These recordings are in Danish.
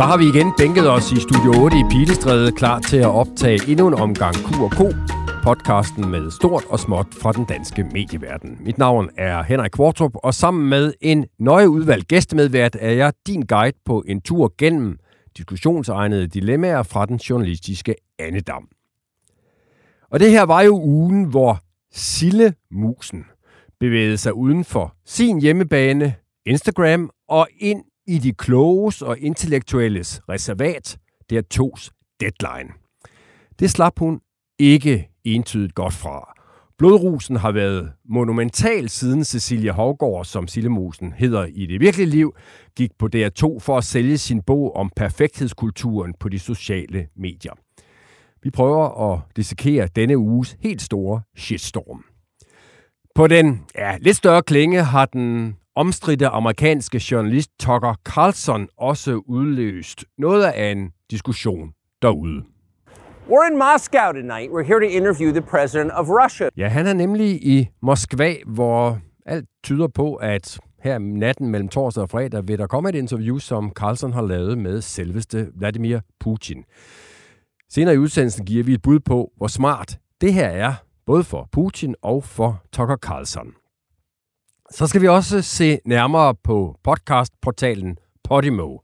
Så har vi igen bænket os i Studio 8 i Pilestræde, klar til at optage endnu en omgang Q&K, podcasten med stort og småt fra den danske medieverden. Mit navn er Henrik Kvartrup, og sammen med en nøje udvalgt gæstemedvært er jeg din guide på en tur gennem diskussionsegnede dilemmaer fra den journalistiske Annedam. Og det her var jo ugen, hvor Sille Musen bevægede sig uden for sin hjemmebane, Instagram, og ind i de kloges og intellektuelles reservat, der tos deadline. Det slap hun ikke entydigt godt fra. Blodrusen har været monumental siden Cecilia Havgård, som Sillemusen hedder i det virkelige liv, gik på DR2 for at sælge sin bog om perfekthedskulturen på de sociale medier. Vi prøver at dissekere denne uges helt store shitstorm. På den ja, lidt større klinge har den omstridte amerikanske journalist Tucker Carlson også udløst noget af en diskussion derude. We're in Moscow tonight. We're here to interview the president of Russia. Ja, han er nemlig i Moskva, hvor alt tyder på, at her natten mellem torsdag og fredag vil der komme et interview, som Carlson har lavet med selveste Vladimir Putin. Senere i udsendelsen giver vi et bud på, hvor smart det her er, både for Putin og for Tucker Carlson. Så skal vi også se nærmere på podcastportalen Podimo.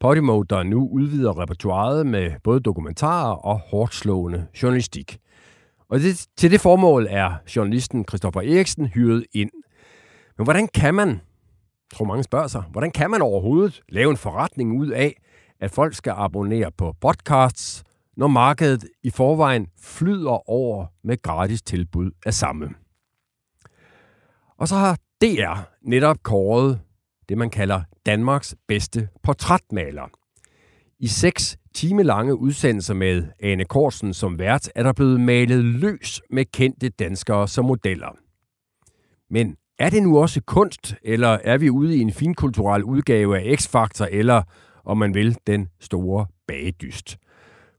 Podimo, der nu udvider repertoiret med både dokumentarer og hårdt slående journalistik. Og det, til det formål er journalisten Christoffer Eriksen hyret ind. Men hvordan kan man, tror mange spørger sig, hvordan kan man overhovedet lave en forretning ud af, at folk skal abonnere på podcasts, når markedet i forvejen flyder over med gratis tilbud af samme? Og så har DR netop kåret det, man kalder Danmarks bedste portrætmaler. I seks timelange udsendelser med Ane Korsen som vært, er der blevet malet løs med kendte danskere som modeller. Men er det nu også kunst, eller er vi ude i en finkulturel udgave af X-Factor, eller, om man vil, den store bagedyst?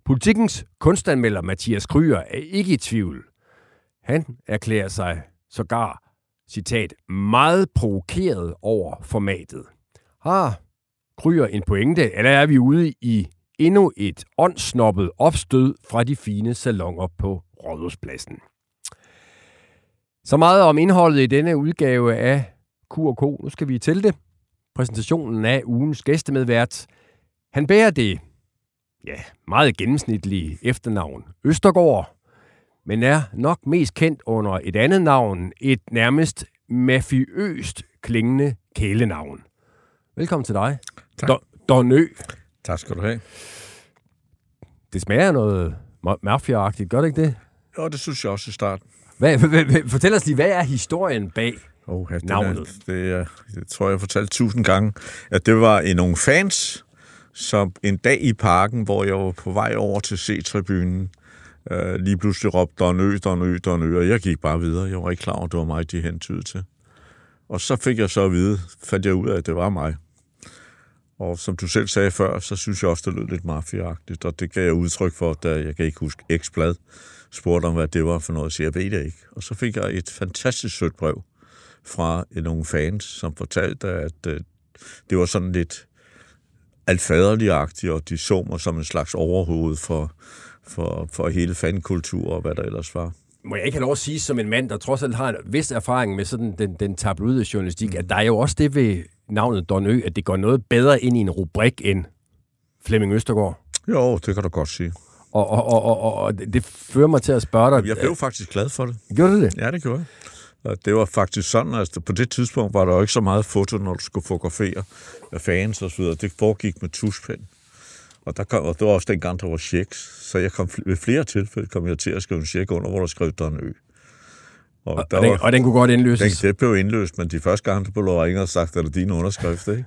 Politikens kunstanmelder Mathias Kryer er ikke i tvivl. Han erklærer sig sågar citat, meget provokeret over formatet. Har Kryer en pointe, eller er vi ude i endnu et åndsnoppet opstød fra de fine salonger på Rådhuspladsen? Så meget om indholdet i denne udgave af Q&K. Nu skal vi til det. Præsentationen af ugens gæstemedvært. Han bærer det ja, meget gennemsnitlige efternavn Østergaard, men er nok mest kendt under et andet navn, et nærmest mafiøst klingende kælenavn. Velkommen til dig. Tak. Donø. Tak skal du have. Det smager noget mafia-agtigt, gør det ikke det? Jo, det synes jeg også i starten. Hvad, hvad, hvad, fortæl os lige, hvad er historien bag oh, ja, navnet? Er, det, er, det tror jeg, jeg har fortalt tusind gange. At det var en nogle fans, som en dag i parken, hvor jeg var på vej over til C-tribunen, øh, lige pludselig råbte, der er en ø, der en ø, der en ø, og jeg gik bare videre. Jeg var ikke klar over, at det var mig, de hentydede til. Og så fik jeg så at vide, fandt jeg ud af, at det var mig. Og som du selv sagde før, så synes jeg også, det lød lidt mafiagtigt, og det gav jeg udtryk for, da jeg kan ikke huske Ekstrabladet spurgte om, hvad det var for noget, så jeg ved det ikke. Og så fik jeg et fantastisk sødt brev fra nogle fans, som fortalte, at øh, det var sådan lidt altfaderligagtigt, og de så mig som en slags overhoved for, for, for hele fankultur og hvad der ellers var. Må jeg ikke have lov at sige, som en mand, der trods alt har en vis erfaring med sådan den, den tabloide journalistik, mm. at der er jo også det ved navnet Don Ø, at det går noget bedre ind i en rubrik end Flemming Østergaard. Jo, det kan du godt sige. Og, og, og, og, og det fører mig til at spørge dig... Jeg blev faktisk glad for det. Gjorde du det? Ja, det gjorde jeg. Det var faktisk sådan, at på det tidspunkt var der jo ikke så meget foto, når du skulle fotografere fans og så videre. Det foregik med tuschpen. Og, der kom, og det var også dengang, der var checks. Så jeg kom ved flere tilfælde kom jeg til at skrive en check under, hvor der skrev Don Ø. Og, og, der den, var, og den kunne godt indløses? Den, det blev indløst, men de første gange, der blev ringet og sagt, at det er din underskrift, ikke?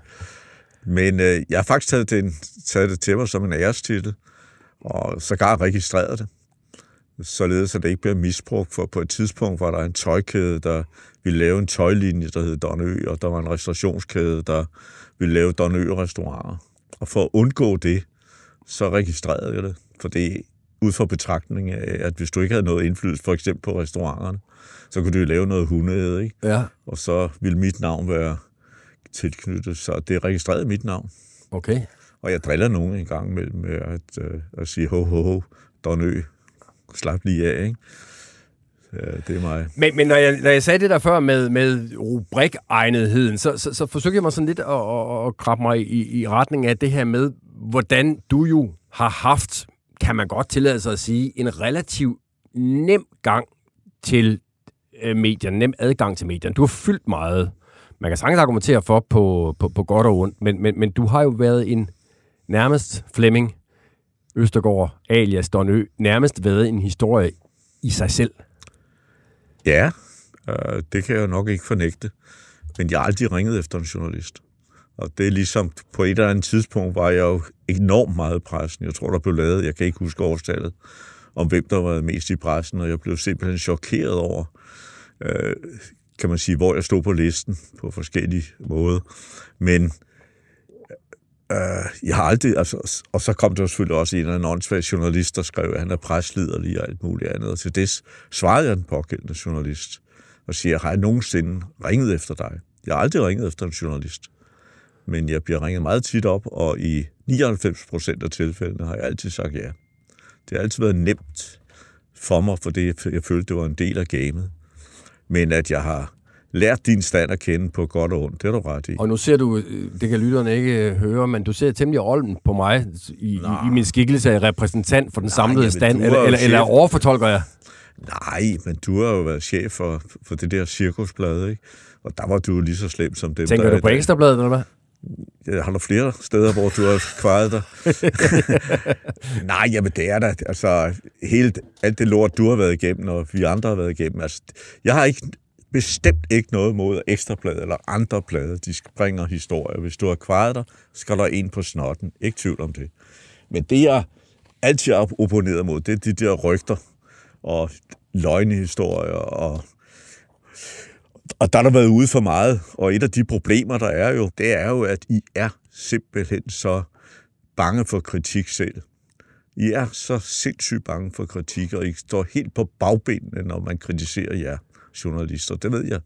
Men øh, jeg har faktisk taget det, taget det til mig som en ærestitel, og sågar registreret det således at det ikke bliver misbrugt, for på et tidspunkt var der en tøjkæde, der ville lave en tøjlinje, der hed Donø, og der var en restaurationskæde, der ville lave Donø-restauranter. Og for at undgå det, så registrerede jeg det, for det ud fra betragtning af, at hvis du ikke havde noget indflydelse, for eksempel på restauranterne, så kunne du jo lave noget hundeæde, ikke? Ja. Og så ville mit navn være tilknyttet, så det er registreret mit navn. Okay. Og jeg driller nogen en gang med, med at, øh, at sige, ho, ho, ho, Donø, slap lige af, ikke? Ja, det er mig. Men, men når, jeg, når jeg sagde det der før med, med rubrikegnetheden, så, så, så forsøgte jeg mig sådan lidt at, at, at krabbe mig i, i retning af det her med, hvordan du jo har haft, kan man godt tillade sig at sige, en relativ nem gang til øh, medierne, nem adgang til medierne. Du har fyldt meget. Man kan sagtens argumentere for på, på, på godt og ondt, men, men, men du har jo været en nærmest Flemming Østergaard alias Don Ø, nærmest været en historie i sig selv. Ja, øh, det kan jeg jo nok ikke fornægte. Men jeg har aldrig ringet efter en journalist. Og det er ligesom, på et eller andet tidspunkt var jeg jo enormt meget i pressen. Jeg tror, der blev lavet, jeg kan ikke huske årstallet, om hvem der var mest i pressen, og jeg blev simpelthen chokeret over, øh, kan man sige, hvor jeg stod på listen på forskellige måder. Men Øh, jeg har aldrig, altså, og så kom der selvfølgelig også en eller anden journalist, der skrev, at han er presliderlig og alt muligt andet. Og til det svarede jeg den pågældende journalist og siger, har jeg nogensinde ringet efter dig? Jeg har aldrig ringet efter en journalist. Men jeg bliver ringet meget tit op, og i 99 procent af tilfældene har jeg altid sagt ja. Det har altid været nemt for mig, for det jeg følte, det var en del af gamet. Men at jeg har lært din stand at kende på godt og ondt. Det er du ret i. Og nu ser du, øh, det kan lytterne ikke øh, høre, men du ser temmelig olden på mig i, i, i min skikkelse af repræsentant for den samlede Nej, stand, eller, eller, eller overfortolker jeg? Nej, men du har jo været chef for, for det der cirkusblad, ikke? Og der var du lige så slem som dem, Tænker der du på Ekstrabladet, eller hvad? Jeg har der flere steder, hvor du har kvaret dig? Nej, jamen det er da, altså, helt, alt det lort, du har været igennem, og vi andre har været igennem, altså, jeg har ikke bestemt ikke noget mod ekstrablad eller andre blade. De springer historier. Hvis du har kvaret dig, skal der en på snotten. Ikke tvivl om det. Men det, jeg altid har opponeret mod, det er de der rygter og løgnehistorier og og der har der været ude for meget, og et af de problemer, der er jo, det er jo, at I er simpelthen så bange for kritik selv. I er så sindssygt bange for kritik, og I står helt på bagbenene, når man kritiserer jer journalister. Det ved jeg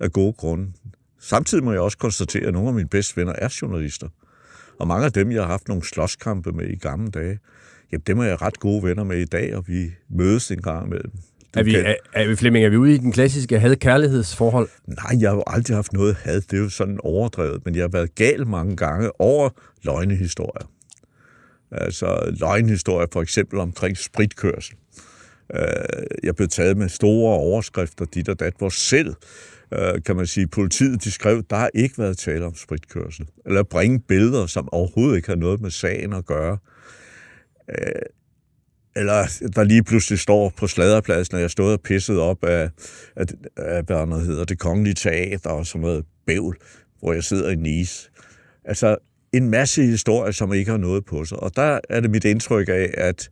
af gode grunde. Samtidig må jeg også konstatere, at nogle af mine bedste venner er journalister. Og mange af dem, jeg har haft nogle slåskampe med i gamle dage, jamen dem er jeg ret gode venner med i dag, og vi mødes en gang imellem. er vi, er, er vi, Flemming, er vi ude i den klassiske had-kærlighedsforhold? Nej, jeg har jo aldrig haft noget had. Det er jo sådan overdrevet. Men jeg har været gal mange gange over løgnehistorier. Altså løgnehistorier for eksempel omkring spritkørsel. Øh, jeg blev taget med store overskrifter, dit og dat, hvor selv, øh, kan man sige, politiet, de skrev, der har ikke været tale om spritkørsel. Eller bringe billeder, som overhovedet ikke har noget med sagen at gøre. Øh, eller der lige pludselig står på sladerpladsen, at jeg stod og pisset op af, af, af hvad noget hedder, det kongelige teater og sådan noget bævl, hvor jeg sidder i Nice. Altså en masse historier, som ikke har noget på sig. Og der er det mit indtryk af, at,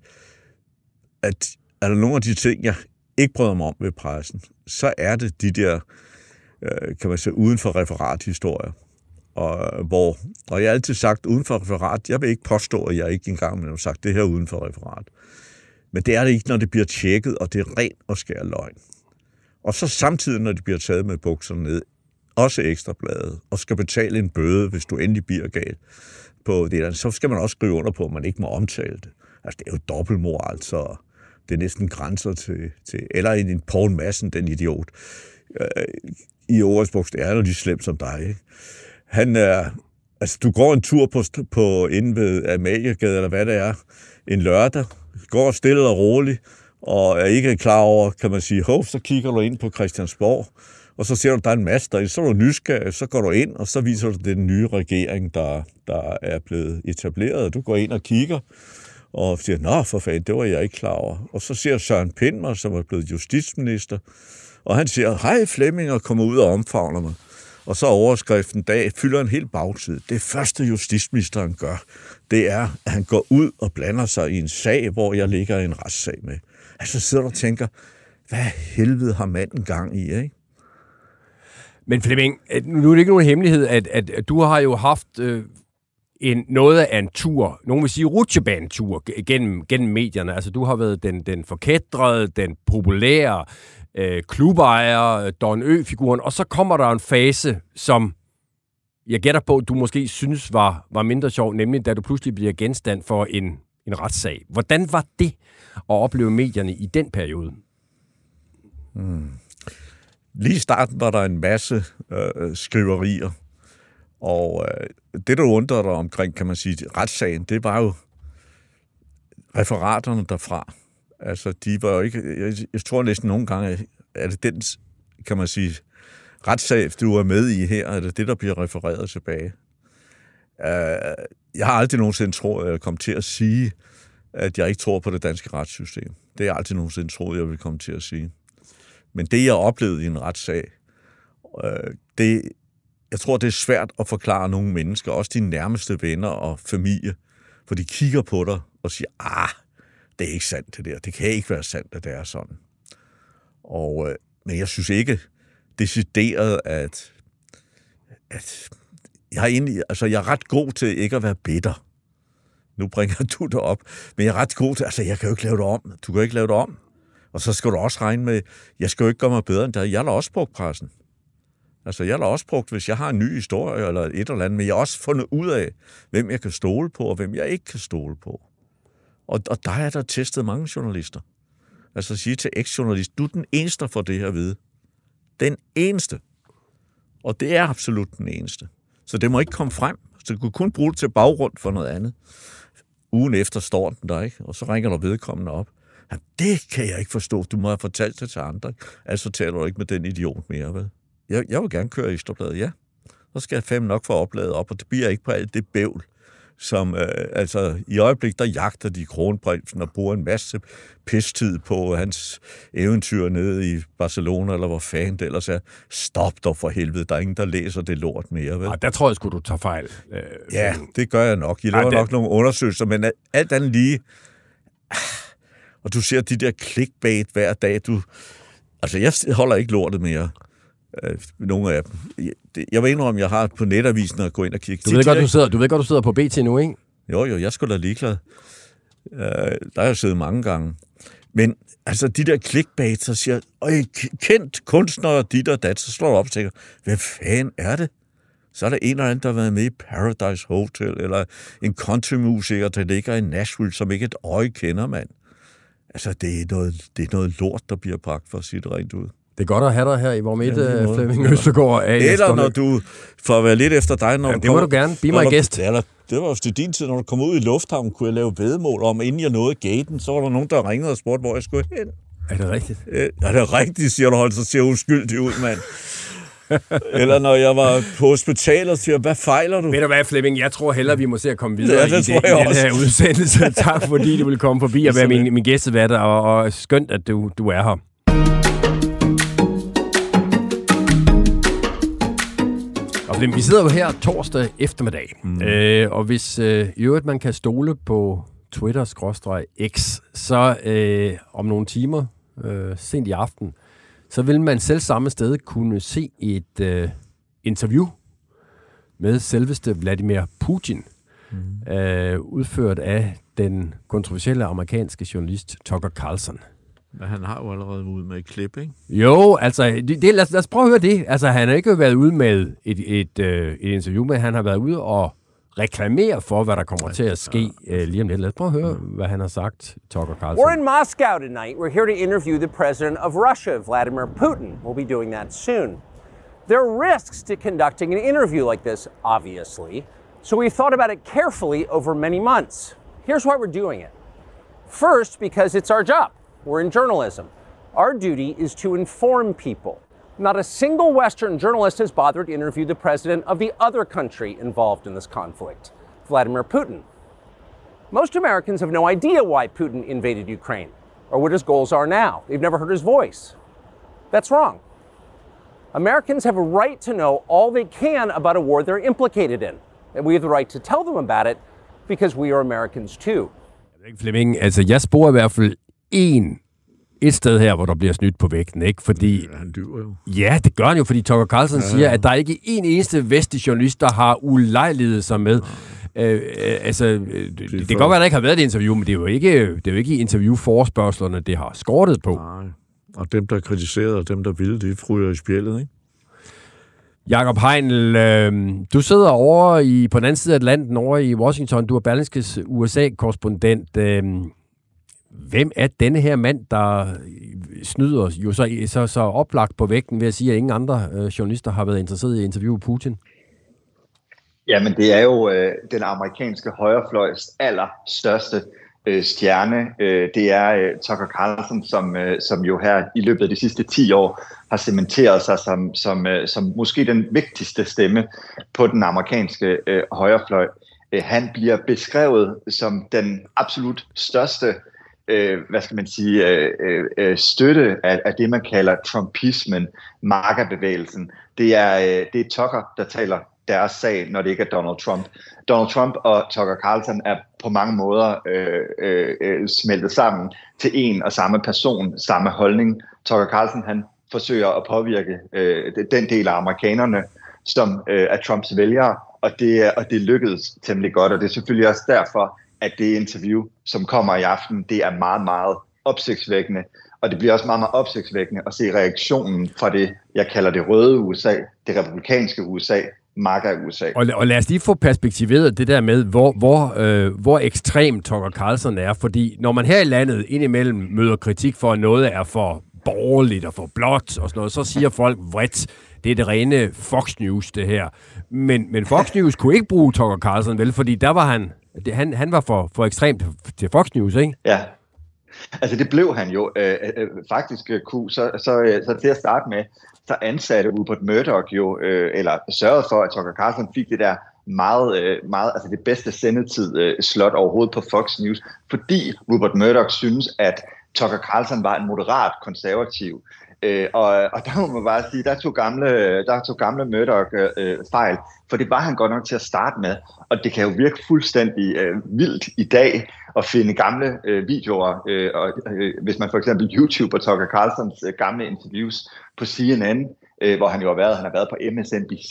at er der nogle af de ting, jeg ikke bryder mig om ved pressen, så er det de der, øh, kan man sige, uden for referathistorier. Og, hvor, og jeg har altid sagt, uden for referat, jeg vil ikke påstå, at jeg ikke engang har sagt det her uden for referat. Men det er det ikke, når det bliver tjekket, og det er rent og skær løgn. Og så samtidig, når det bliver taget med bukserne ned, også ekstrabladet, og skal betale en bøde, hvis du endelig bliver galt på det, så skal man også skrive under på, at man ikke må omtale det. Altså, det er jo dobbeltmoral, så det næsten grænser til, til eller en Paul Madsen, den idiot. Øh, I årets det er jo lige slemt som dig. Ikke? Han er, altså du går en tur på, på inde ved Amaliegade, eller hvad det er, en lørdag, går stille og roligt, og er ikke klar over, kan man sige, hov, så kigger du ind på Christiansborg, og så ser du, der er en masse der, så er du nysgerrig, så går du ind, og så viser du den nye regering, der, der er blevet etableret. Du går ind og kigger, og siger, nå for fanden, det var jeg ikke klar over. Og så ser Søren Pind mig, som er blevet justitsminister, og han siger, hej Flemming, og kommer ud og omfavner mig. Og så overskriften dag fylder en hel bagside. Det første justitsministeren gør, det er, at han går ud og blander sig i en sag, hvor jeg ligger i en retssag med. Altså sidder og tænker, hvad helvede har manden gang i, ikke? Men Flemming, øh, nu er det ikke nogen hemmelighed, at, at, at du har jo haft øh, en, noget af en tur, nogen vil sige rutsjebanetur, gennem, gennem medierne. Altså, du har været den, den forkædrede, den populære øh, klubejer, Don Ø-figuren, og så kommer der en fase, som jeg gætter på, du måske synes var, var mindre sjov, nemlig da du pludselig bliver genstand for en, en retssag. Hvordan var det at opleve medierne i den periode? Hmm. Lige i starten var der en masse øh, øh skriverier, og øh, det, der undrede dig omkring, kan man sige, retssagen, det var jo referaterne derfra. Altså, de var jo ikke... Jeg, jeg tror næsten nogle gange, at det den, kan man sige, retssag, du er med i her, er det det, der bliver refereret tilbage. Uh, jeg har aldrig nogensinde troet, at jeg kom til at sige, at jeg ikke tror på det danske retssystem. Det er jeg aldrig nogensinde troet, jeg vil komme til at sige. Men det, jeg oplevede i en retssag, øh, det, jeg tror, det er svært at forklare nogle mennesker, også dine nærmeste venner og familie, for de kigger på dig og siger, ah, det er ikke sandt det der. Det kan ikke være sandt, at det er sådan. Og, øh, men jeg synes ikke decideret, at, at jeg, er egentlig, altså, jeg er ret god til ikke at være bitter. Nu bringer du det op. Men jeg er ret god til, altså jeg kan jo ikke lave det om. Du kan jo ikke lave det om. Og så skal du også regne med, jeg skal jo ikke gøre mig bedre end dig. Jeg har også brugt pressen. Altså, jeg har også brugt, hvis jeg har en ny historie eller et eller andet, men jeg har også fundet ud af, hvem jeg kan stole på, og hvem jeg ikke kan stole på. Og, og der er der testet mange journalister. Altså at sige til eks-journalist, du er den eneste, der får det her at vide. Den eneste. Og det er absolut den eneste. Så det må ikke komme frem. Så du kunne kun bruge det til baggrund for noget andet. Ugen efter står den der, ikke? Og så ringer der vedkommende op. Jamen, det kan jeg ikke forstå. Du må have fortalt det til andre. Altså taler du ikke med den idiot mere, vel? Jeg, jeg vil gerne køre Ekstrabladet, ja. Så skal jeg fem nok få opladet op, og det bliver ikke på alt det bævl, som øh, altså i øjeblik, der jagter de kronprinsen og bruger en masse pistid på hans eventyr nede i Barcelona, eller hvor fanden det ellers er. Stop dog for helvede, der er ingen, der læser det lort mere, vel? Ej, der tror jeg sgu, du tager fejl. Øh, ja, det gør jeg nok. I laver Ej, det... nok nogle undersøgelser, men alt andet lige... Og du ser de der clickbait hver dag, du... Altså, jeg holder ikke lortet mere øh, nogle af dem. Jeg vil indrømme, jeg har på netavisen at gå ind og kigge. Du ved, godt, du, sidder, du ved godt, du sidder på BT nu, ikke? Jo, jo, jeg skulle da ligeglad. Øh, der har jeg siddet mange gange. Men altså, de der clickbait, så siger, Øj, kendt kunstner, dit og dat, så slår du op og tænker, hvad fanden er det? Så er der en eller anden, der har været med i Paradise Hotel, eller en countrymusiker, der ligger i Nashville, som ikke et øje kender, mand. Altså, det er noget, det er noget lort, der bliver bragt, for at sige det rent ud. Det er godt at have dig her i vores midt, ja, Flemming Østergaard. Eller når du, for at være lidt efter dig, når ja, det må du gerne. Be my guest. Eller, det var jo til din tid, når du kom ud i lufthavnen, kunne jeg lave vedmål om, inden jeg nåede gaten, så var der nogen, der ringede og spurgte, hvor jeg skulle hen. Er det rigtigt? Ja, det er rigtigt, siger du, så ser uskyldig ud, mand. Eller når jeg var på hospitalet og siger, hvad fejler du? Ved du hvad, Flemming? Jeg tror hellere, vi må se at komme videre ja, det i, det, i den her udsendelse. tak fordi du ville komme forbi og være min, min gæstevært, og, og skønt, at du, du er her. Vi sidder jo her torsdag eftermiddag, mm. øh, og hvis øh, i øvrigt man kan stole på Twitter-X, så øh, om nogle timer, øh, sent i aften, så vil man selv samme sted kunne se et øh, interview med selveste Vladimir Putin, mm. øh, udført af den kontroversielle amerikanske journalist Tucker Carlson. Men han har jo allerede været ude med et klip, ikke? Jo, altså, det, det, lad, os, lad os prøve at høre det. Altså, han har ikke været ude med et, et, øh, et interview, men han har været ude og reklamere for, hvad der kommer til at ske uh, lige om lidt. Lad os prøve at høre, hvad han har sagt, Tucker Carlson. We're in Moscow tonight. We're here to interview the president of Russia, Vladimir Putin. We'll be doing that soon. There are risks to conducting an interview like this, obviously, so we thought about it carefully over many months. Here's why we're doing it. First, because it's our job. We're in journalism. Our duty is to inform people. Not a single Western journalist has bothered to interview the president of the other country involved in this conflict, Vladimir Putin. Most Americans have no idea why Putin invaded Ukraine or what his goals are now. They've never heard his voice. That's wrong. Americans have a right to know all they can about a war they're implicated in. And we have the right to tell them about it because we are Americans too. Flemming, altså jeg sporer i hvert fald en et sted her, hvor der bliver snydt på vægten, ikke? Fordi, Ja, han dyver jo. ja, det gør han jo, fordi Tucker Carlson ja. siger, at der er ikke en eneste vestlig journalist, der har ulejlighed sig med. Øh, øh, altså, øh, det, det, det kan godt være, at der ikke har været et interview, men det er jo ikke, det er jo ikke interviewforspørgslerne, det har skortet på. Nej. Og dem, der kritiserede, og dem, der ville, de fryger i spjældet, ikke? Jakob Heinl, øh, du sidder over i, på den anden side af Atlanten, over i Washington. Du er Berlingskes USA-korrespondent. Øh, hvem er denne her mand, der øh, snyder jo så, så, så oplagt på vægten ved at sige, at ingen andre øh, journalister har været interesseret i at interviewe Putin? Jamen, det er jo øh, den amerikanske højrefløjs allerstørste øh, stjerne. Øh, det er øh, Tucker Carlson, som, øh, som jo her i løbet af de sidste 10 år har cementeret sig som, som, øh, som måske den vigtigste stemme på den amerikanske øh, højrefløj. Øh, han bliver beskrevet som den absolut største øh, øh, hvad skal man sige, øh, øh, øh, støtte af, af det, man kalder Trumpismen, markerbevægelsen. Det er, øh, det er Tucker, der taler deres sag, når det ikke er Donald Trump. Donald Trump og Tucker Carlson er på mange måder øh, øh, øh smeltet sammen til en og samme person, samme holdning. Tucker Carlson han forsøger at påvirke øh, den del af amerikanerne, som øh, er Trumps vælgere, og det, og det lykkedes temmelig godt, og det er selvfølgelig også derfor, at det interview, som kommer i aften, det er meget, meget opsigtsvækkende. Og det bliver også meget, meget opsigtsvækkende at se reaktionen fra det, jeg kalder det røde USA, det republikanske USA, makker i USA. Og, og lad os lige få perspektiveret det der med, hvor, hvor, øh, hvor ekstrem Tucker Carlson er. Fordi når man her i landet indimellem møder kritik for, at noget er for borgerligt og for blåt og sådan noget, så siger folk vredt, det er det rene Fox News, det her. Men, men Fox News kunne ikke bruge Tucker Carlson, vel? Fordi der var han, det, han, han var for, for ekstremt til Fox News, ikke? Ja, altså det blev han jo. Øh, øh, faktisk øh, kunne, så, så, øh, så til at starte med, så ansatte Rupert Murdoch jo, øh, eller sørgede for, at Tucker Carlson fik det der meget, øh, meget, altså det bedste sendetid øh, slot overhovedet på Fox News, fordi Rupert Murdoch synes, at Tucker Carlson var en moderat konservativ. Øh, og, og der må man bare sige, der tog gamle, der tog gamle Murdoch øh, fejl, for det var han godt nok til at starte med. Og det kan jo virke fuldstændig øh, vildt i dag at finde gamle øh, videoer, øh, og, øh, hvis man for eksempel YouTuber Tucker Carlsons øh, gamle interviews på CNN, øh, hvor han jo har været. Han har været på MSNBC.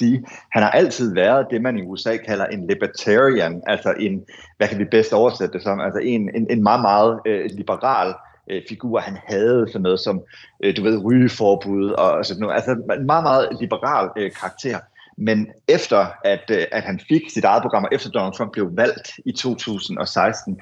Han har altid været det, man i USA kalder en libertarian, altså en, hvad kan vi bedst oversætte det som, altså en, en, en meget, meget øh, liberal øh, figur. Han havde sådan noget som, øh, du ved, rygeforbud og sådan noget. Altså en meget, meget liberal øh, karakter. Men efter at, øh, at han fik sit eget program, og efter Donald Trump blev valgt i 2016,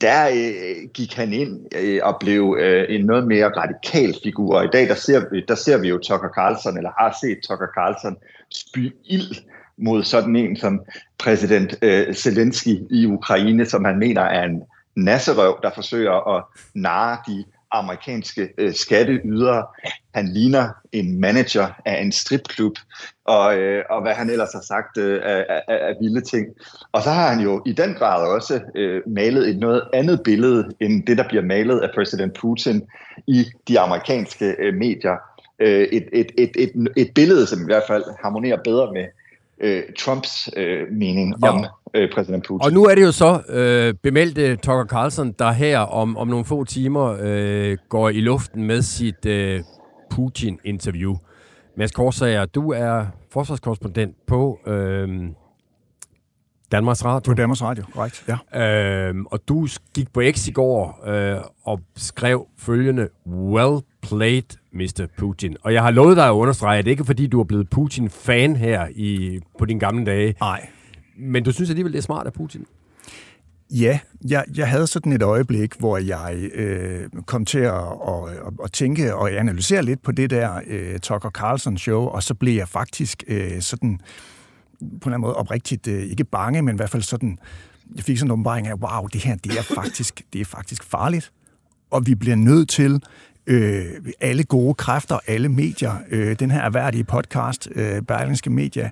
der øh, gik han ind øh, og blev øh, en noget mere radikal figur. Og i dag der ser, vi, der ser vi jo Tucker Carlson, eller har set Tucker Carlson spy ild mod sådan en som præsident øh, Zelensky i Ukraine, som han mener er en nasserøv, der forsøger at narre de amerikanske øh, skatteydere. Han ligner en manager af en stripklub, og, øh, og hvad han ellers har sagt øh, af, af, af vilde ting. Og så har han jo i den grad også øh, malet et noget andet billede, end det, der bliver malet af præsident Putin i de amerikanske øh, medier. Øh, et, et, et, et, et billede, som i hvert fald harmonerer bedre med øh, Trumps øh, mening ja. om øh, præsident Putin. Og nu er det jo så øh, bemeldte Tucker Carlson, der her om, om nogle få timer øh, går i luften med sit øh, Putin-interview. Mads Korsager, du er forsvarskorrespondent på øh, Danmarks Radio. På Danmarks Radio, korrekt, ja. Øh, og du gik på X i går øh, og skrev følgende, Well played, Mr. Putin. Og jeg har lovet dig at understrege, at det ikke er fordi, du er blevet Putin-fan her i, på dine gamle dage. Nej. Men du synes alligevel, det er smart af Putin? Ja, jeg, jeg havde sådan et øjeblik, hvor jeg øh, kom til at, at, at, at tænke og analysere lidt på det der øh, Tucker Carlson show, og så blev jeg faktisk øh, sådan en eller anden måde oprigtigt, øh, ikke bange, men i hvert fald sådan, jeg fik sådan en åbenbaring af, wow, det her, det er faktisk, det er faktisk farligt, og vi bliver nødt til øh, alle gode kræfter, alle medier, øh, den her erhverdige podcast, øh, Berlingske Media,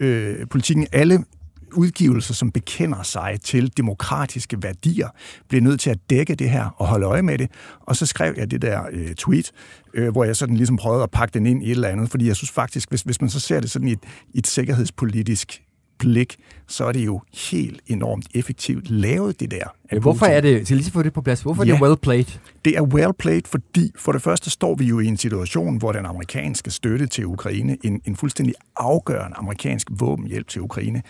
øh, politikken, alle udgivelser, som bekender sig til demokratiske værdier, bliver nødt til at dække det her og holde øje med det. Og så skrev jeg det der øh, tweet, øh, hvor jeg sådan ligesom prøvede at pakke den ind i et eller andet, fordi jeg synes faktisk, hvis, hvis man så ser det sådan i et, i et sikkerhedspolitisk blik, så er det jo helt enormt effektivt lavet, det der. Hvorfor er det, til lige få det på plads, hvorfor ja, er det well played? Det er well played, fordi for det første står vi jo i en situation, hvor den amerikanske støtte til Ukraine, en, en fuldstændig afgørende amerikansk våbenhjælp til Ukraine,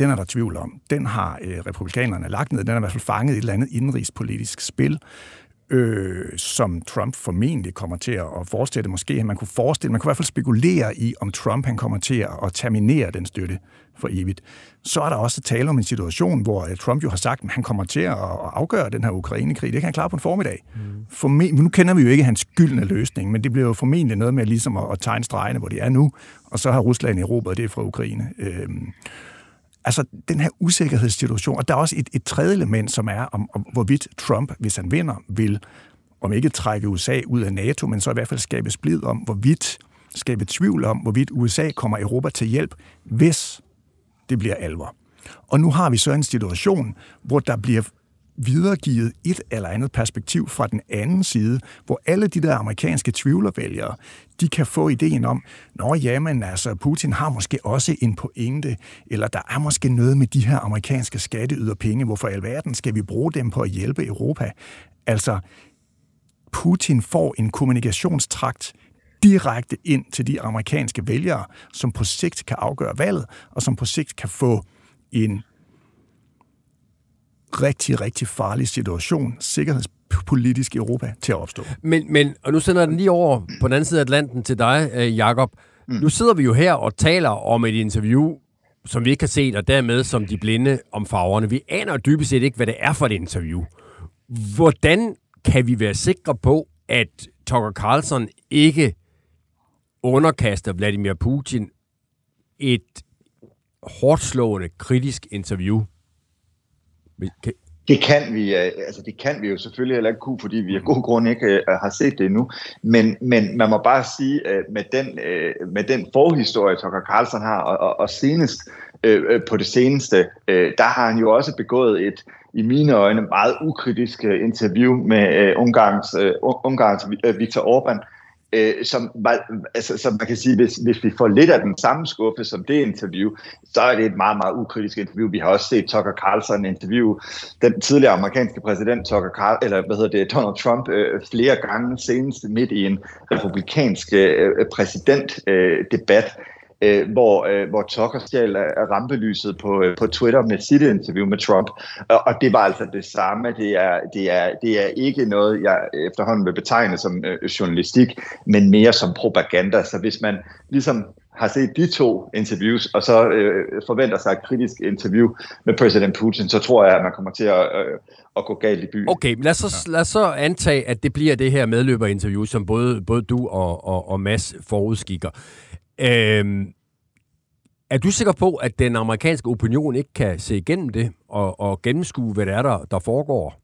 den er der tvivl om. Den har øh, republikanerne lagt ned. Den er i hvert fald fanget i et eller andet indrigspolitisk spil øh, som Trump formentlig kommer til at forestille. Måske man kunne forestille, man kunne i hvert fald spekulere i, om Trump han kommer til at terminere den støtte for evigt. Så er der også tale om en situation, hvor øh, Trump jo har sagt, at han kommer til at afgøre den her Ukraine-krig. Det kan han klare på en formiddag. Mm. Formen, nu kender vi jo ikke hans gyldne løsning, men det bliver jo formentlig noget med ligesom at, at tegne stregene, hvor de er nu, og så har Rusland erobret det fra Ukraine. Øhm, altså den her usikkerhedssituation, og der er også et, et tredje element, som er, om, om hvorvidt Trump, hvis han vinder, vil om ikke trække USA ud af NATO, men så i hvert fald skabe splid om, hvorvidt skabe tvivl om, hvorvidt USA kommer Europa til hjælp, hvis det bliver alvor. Og nu har vi så en situation, hvor der bliver videregivet et eller andet perspektiv fra den anden side, hvor alle de der amerikanske tvivlervælgere, de kan få ideen om, nå jamen altså, Putin har måske også en pointe, eller der er måske noget med de her amerikanske skatteyderpenge, hvorfor i alverden skal vi bruge dem på at hjælpe Europa? Altså, Putin får en kommunikationstrakt direkte ind til de amerikanske vælgere, som på sigt kan afgøre valget, og som på sigt kan få en rigtig, rigtig farlig situation, sikkerhedspolitisk i Europa, til at opstå. Men, men og nu sender jeg den lige over på den anden side af Atlanten til dig, øh, Jakob. Mm. Nu sidder vi jo her og taler om et interview, som vi ikke har set, og dermed som de blinde om farverne. Vi aner dybest set ikke, hvad det er for et interview. Hvordan kan vi være sikre på, at Tucker Carlson ikke underkaster Vladimir Putin et hårdt slående kritisk interview? Det kan vi, altså det kan vi jo selvfølgelig heller ikke kunne, fordi vi af god grund ikke øh, har set det endnu. Men, men man må bare sige, at med, den, øh, med den forhistorie, Tucker Carlson har, og, og, og senest på det seneste, der har han jo også begået et, i mine øjne, meget ukritisk interview med uh, Ungarns, Ungarns Viktor Orbán, øh, som, altså, som man kan sige, hvis, hvis vi får lidt af den samme skuffe som det interview, så er det et meget, meget ukritisk interview. Vi har også set Tucker Carlson interview den tidligere amerikanske præsident Tucker Carl, eller hvad hedder det, Donald Trump øh, flere gange senest midt i en republikansk øh, præsidentdebat. Øh, øh, hvor, øh, hvor Tucker stjal af rampelyset på, øh, på Twitter med sit interview med Trump. Og, og det var altså det samme. Det er, det, er, det er ikke noget, jeg efterhånden vil betegne som øh, journalistik, men mere som propaganda. Så hvis man ligesom har set de to interviews, og så øh, forventer sig et kritisk interview med præsident Putin, så tror jeg, at man kommer til at, øh, at gå galt i byen. Okay, men lad os, så, lad os så antage, at det bliver det her medløberinterview, som både, både du og, og, og Mads forudskikker. Øhm, er du sikker på, at den amerikanske opinion ikke kan se igennem det og, og gennemskue, hvad det er, der, der foregår?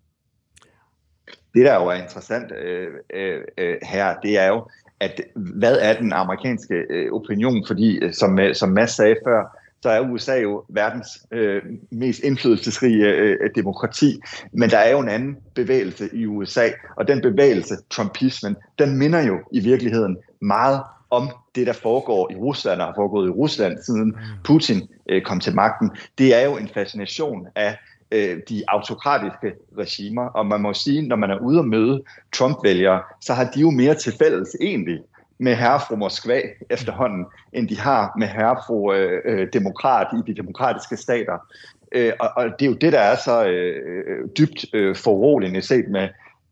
Det, der jo er interessant øh, øh, øh her, det er jo, at hvad er den amerikanske øh, opinion? Fordi, øh, som, øh, som Mads sagde før, så er USA jo verdens øh, mest indflydelsesrige øh, demokrati, men der er jo en anden bevægelse i USA, og den bevægelse, Trumpismen, den minder jo i virkeligheden meget om det, der foregår i Rusland og har foregået i Rusland siden. Putin øh, kom til magten. Det er jo en fascination af øh, de autokratiske regimer, og man må sige, når man er ude og møde Trump-vælgere, så har de jo mere til fælles egentlig med herrefru Moskva efterhånden, end de har med herrefru øh, øh, demokrat i de demokratiske stater. Øh, og, og det er jo det, der er så øh, øh dybt øh, foruroligende set med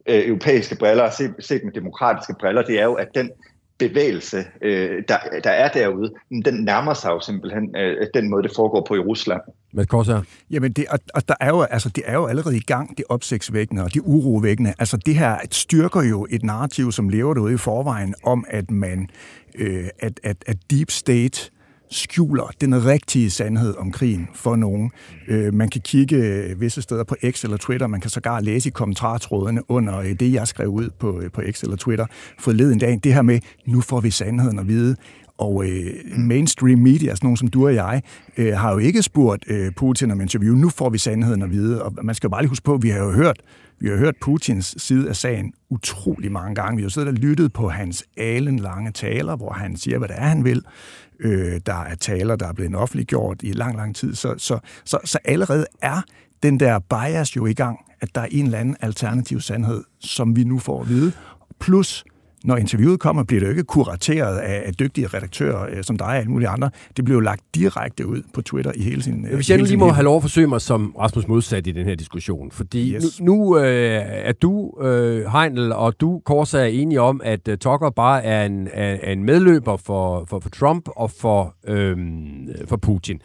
øh, europæiske briller, set, set med demokratiske briller, det er jo, at den bevægelse, øh, der, der er derude, den nærmer sig jo simpelthen øh, den måde, det foregår på i Rusland. Hvad koster Jamen, det, og, og der er jo, altså, det er jo allerede i gang, det opsigtsvækkende og det urovækkende. Altså, det her styrker jo et narrativ, som lever derude i forvejen, om at man, øh, at, at, at deep state skjuler den rigtige sandhed om krigen for nogen. Øh, man kan kigge øh, visse steder på X eller Twitter, man kan sågar læse i kommentartrådene under øh, det, jeg skrev ud på, øh, på X eller Twitter forleden dag. Det her med, nu får vi sandheden at vide. Og øh, mainstream media, sådan nogen som du og jeg, øh, har jo ikke spurgt øh, Putin om interview. Nu får vi sandheden at vide. Og man skal jo bare lige huske på, at vi har jo hørt, vi har hørt Putins side af sagen utrolig mange gange. Vi har jo siddet og lyttet på hans alenlange taler, hvor han siger, hvad det er, han vil. Øh, der er taler, der er blevet offentliggjort i lang, lang tid. Så, så, så, så allerede er den der bias jo i gang, at der er en eller anden alternativ sandhed, som vi nu får at vide. Plus, når interviewet kommer, bliver det jo ikke kurateret af, dygtige redaktører øh, som dig og alle mulige andre. Det bliver jo lagt direkte ud på Twitter i hele sin... Hvis jeg nu lige må have lov at forsøge mig som Rasmus modsat i den her diskussion, fordi yes. nu, nu øh, er du, øh, Heinl, og du, Korsa, er enige om, at uh, Tucker bare er en, er en medløber for, for, for Trump og for, øh, for Putin.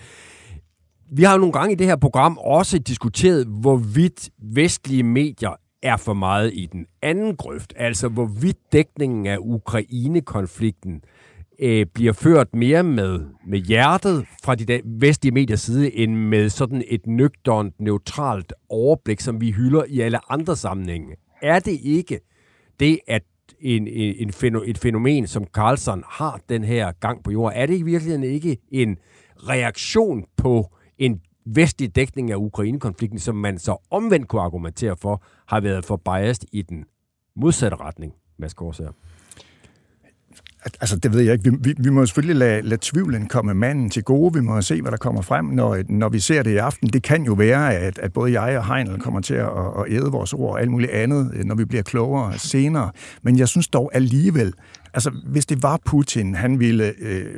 Vi har jo nogle gange i det her program også diskuteret, hvorvidt vestlige medier er for meget i den anden grøft. Altså hvorvidt dækningen af Ukraine-konflikten øh, bliver ført mere med, med hjertet fra de vestlige mediers side, end med sådan et nøgternt, neutralt overblik, som vi hylder i alle andre sammenhænge. Er det ikke det, at en, en, en, et fænomen som Carlson har den her gang på jorden? Er det i virkeligheden ikke en reaktion på en vestlig dækning af Ukraine-konflikten, som man så omvendt kunne argumentere for, har været for biased i den modsatte retning, Mads Korsager? Altså, det ved jeg ikke. Vi, vi, vi må selvfølgelig lade, lade tvivlen komme manden til gode. Vi må se, hvad der kommer frem, når, når vi ser det i aften. Det kan jo være, at, at både jeg og Heinel kommer til at, at æde vores ord og alt muligt andet, når vi bliver klogere senere. Men jeg synes dog alligevel, altså hvis det var Putin, han ville øh,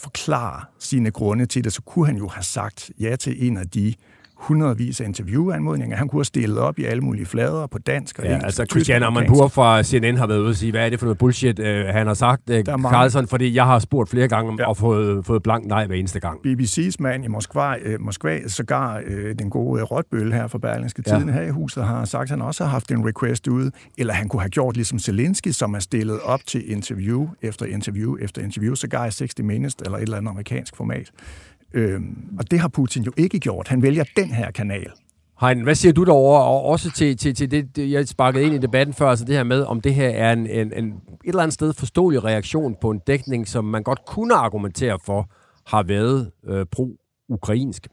forklare sine grunde til det, så kunne han jo have sagt ja til en af de hundredvis af interviewanmodninger. Han kunne have stillet op i alle mulige flader på dansk og ja, engelsk. altså Christian Amanpour fra CNN har været ude og sige, hvad er det for noget bullshit, uh, han har sagt, uh, Carlson, fordi jeg har spurgt flere gange ja. og fået, fået blank nej hver eneste gang. BBC's mand i Moskva, uh, Moskva sågar uh, den gode Rotbøl her fra Berlingske Tiden ja. her i huset, har sagt, at han også har haft en request ude, eller han kunne have gjort ligesom Zelensky, som er stillet op til interview efter interview efter interview, sågar i 60 Minutes eller et eller andet amerikansk format. Øhm, og det har Putin jo ikke gjort. Han vælger den her kanal. Hein, hvad siger du derovre, og også til, til, til det, jeg sparkede ind i debatten før, altså det her med, om det her er en, en, en et eller andet sted forståelig reaktion på en dækning, som man godt kunne argumentere for, har været øh, pro-ukrainsk?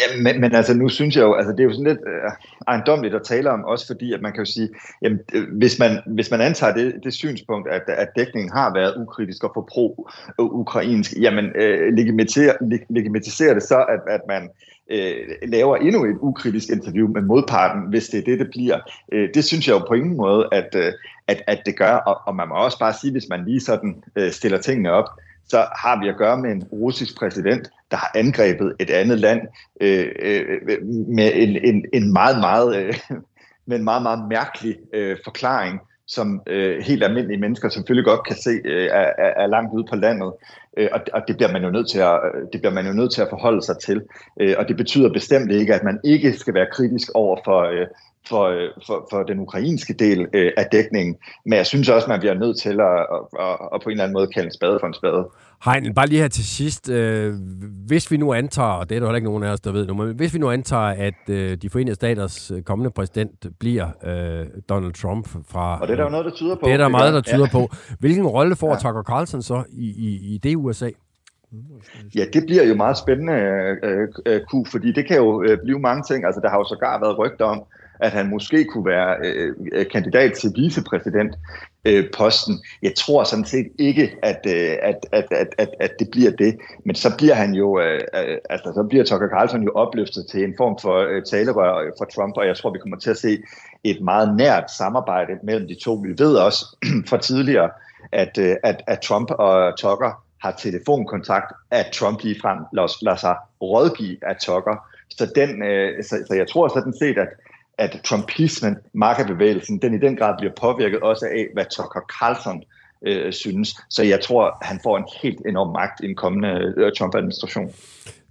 Ja, men, men altså nu synes jeg jo, altså det er jo sådan lidt øh, ejendomligt at tale om, også fordi at man kan jo sige, jamen, øh, hvis, man, hvis man antager det, det synspunkt, at, at dækningen har været ukritisk og for pro-ukrainsk, øh, jamen øh, legimiterer, legitimiserer det så, at, at man øh, laver endnu et ukritisk interview med modparten, hvis det er det, det bliver. Øh, det synes jeg jo på ingen måde, at, øh, at, at det gør, og, og man må også bare sige, hvis man lige sådan øh, stiller tingene op, så har vi at gøre med en russisk præsident, der har angrebet et andet land øh, øh, med en, en, en meget, meget, øh, med en meget, meget mærkelig øh, forklaring, som øh, helt almindelige mennesker selvfølgelig godt kan se øh, er, er langt ude på landet. Øh, og, og det bliver man jo nødt til at øh, det bliver man jo nødt til at forholde sig til. Øh, og det betyder bestemt ikke, at man ikke skal være kritisk over for øh, for, øh, for, for den ukrainske del øh, af dækningen. Men jeg synes også, man bliver nødt til at, at, at, at på en eller anden måde kalde en spade for en spade. Heinl, bare lige her til sidst. Øh, hvis vi nu antager, og det er der heller ikke nogen af os, der ved nu, men hvis vi nu antager, at øh, de forenede staters øh, kommende præsident bliver øh, Donald Trump fra... Og det er der jo noget, der tyder på. Det er der meget, der tyder ja. på. Hvilken rolle får ja. Tucker Carlson så i, i, i det USA? Ja, det bliver jo meget spændende, øh, øh, Q, fordi det kan jo øh, blive mange ting. Altså, der har jo sågar været rygter om, at han måske kunne være øh, øh, kandidat til vicepræsident øh, posten. Jeg tror sådan set ikke, at, øh, at, at, at, at, at det bliver det, men så bliver han jo, øh, øh, altså så bliver Tucker Carlson jo opløftet til en form for øh, talerør for Trump, og jeg tror, vi kommer til at se et meget nært samarbejde mellem de to. Vi ved også fra tidligere, at, øh, at, at Trump og Tucker har telefonkontakt, at Trump ligefrem lader, lader sig rådgive af Tucker. Så, den, øh, så, så jeg tror sådan set, at, at Trumpismen, markerbevægelsen, den i den grad bliver påvirket også af, hvad Tucker Carlson øh, synes. Så jeg tror, han får en helt enorm magt i en kommende øh, Trump-administration.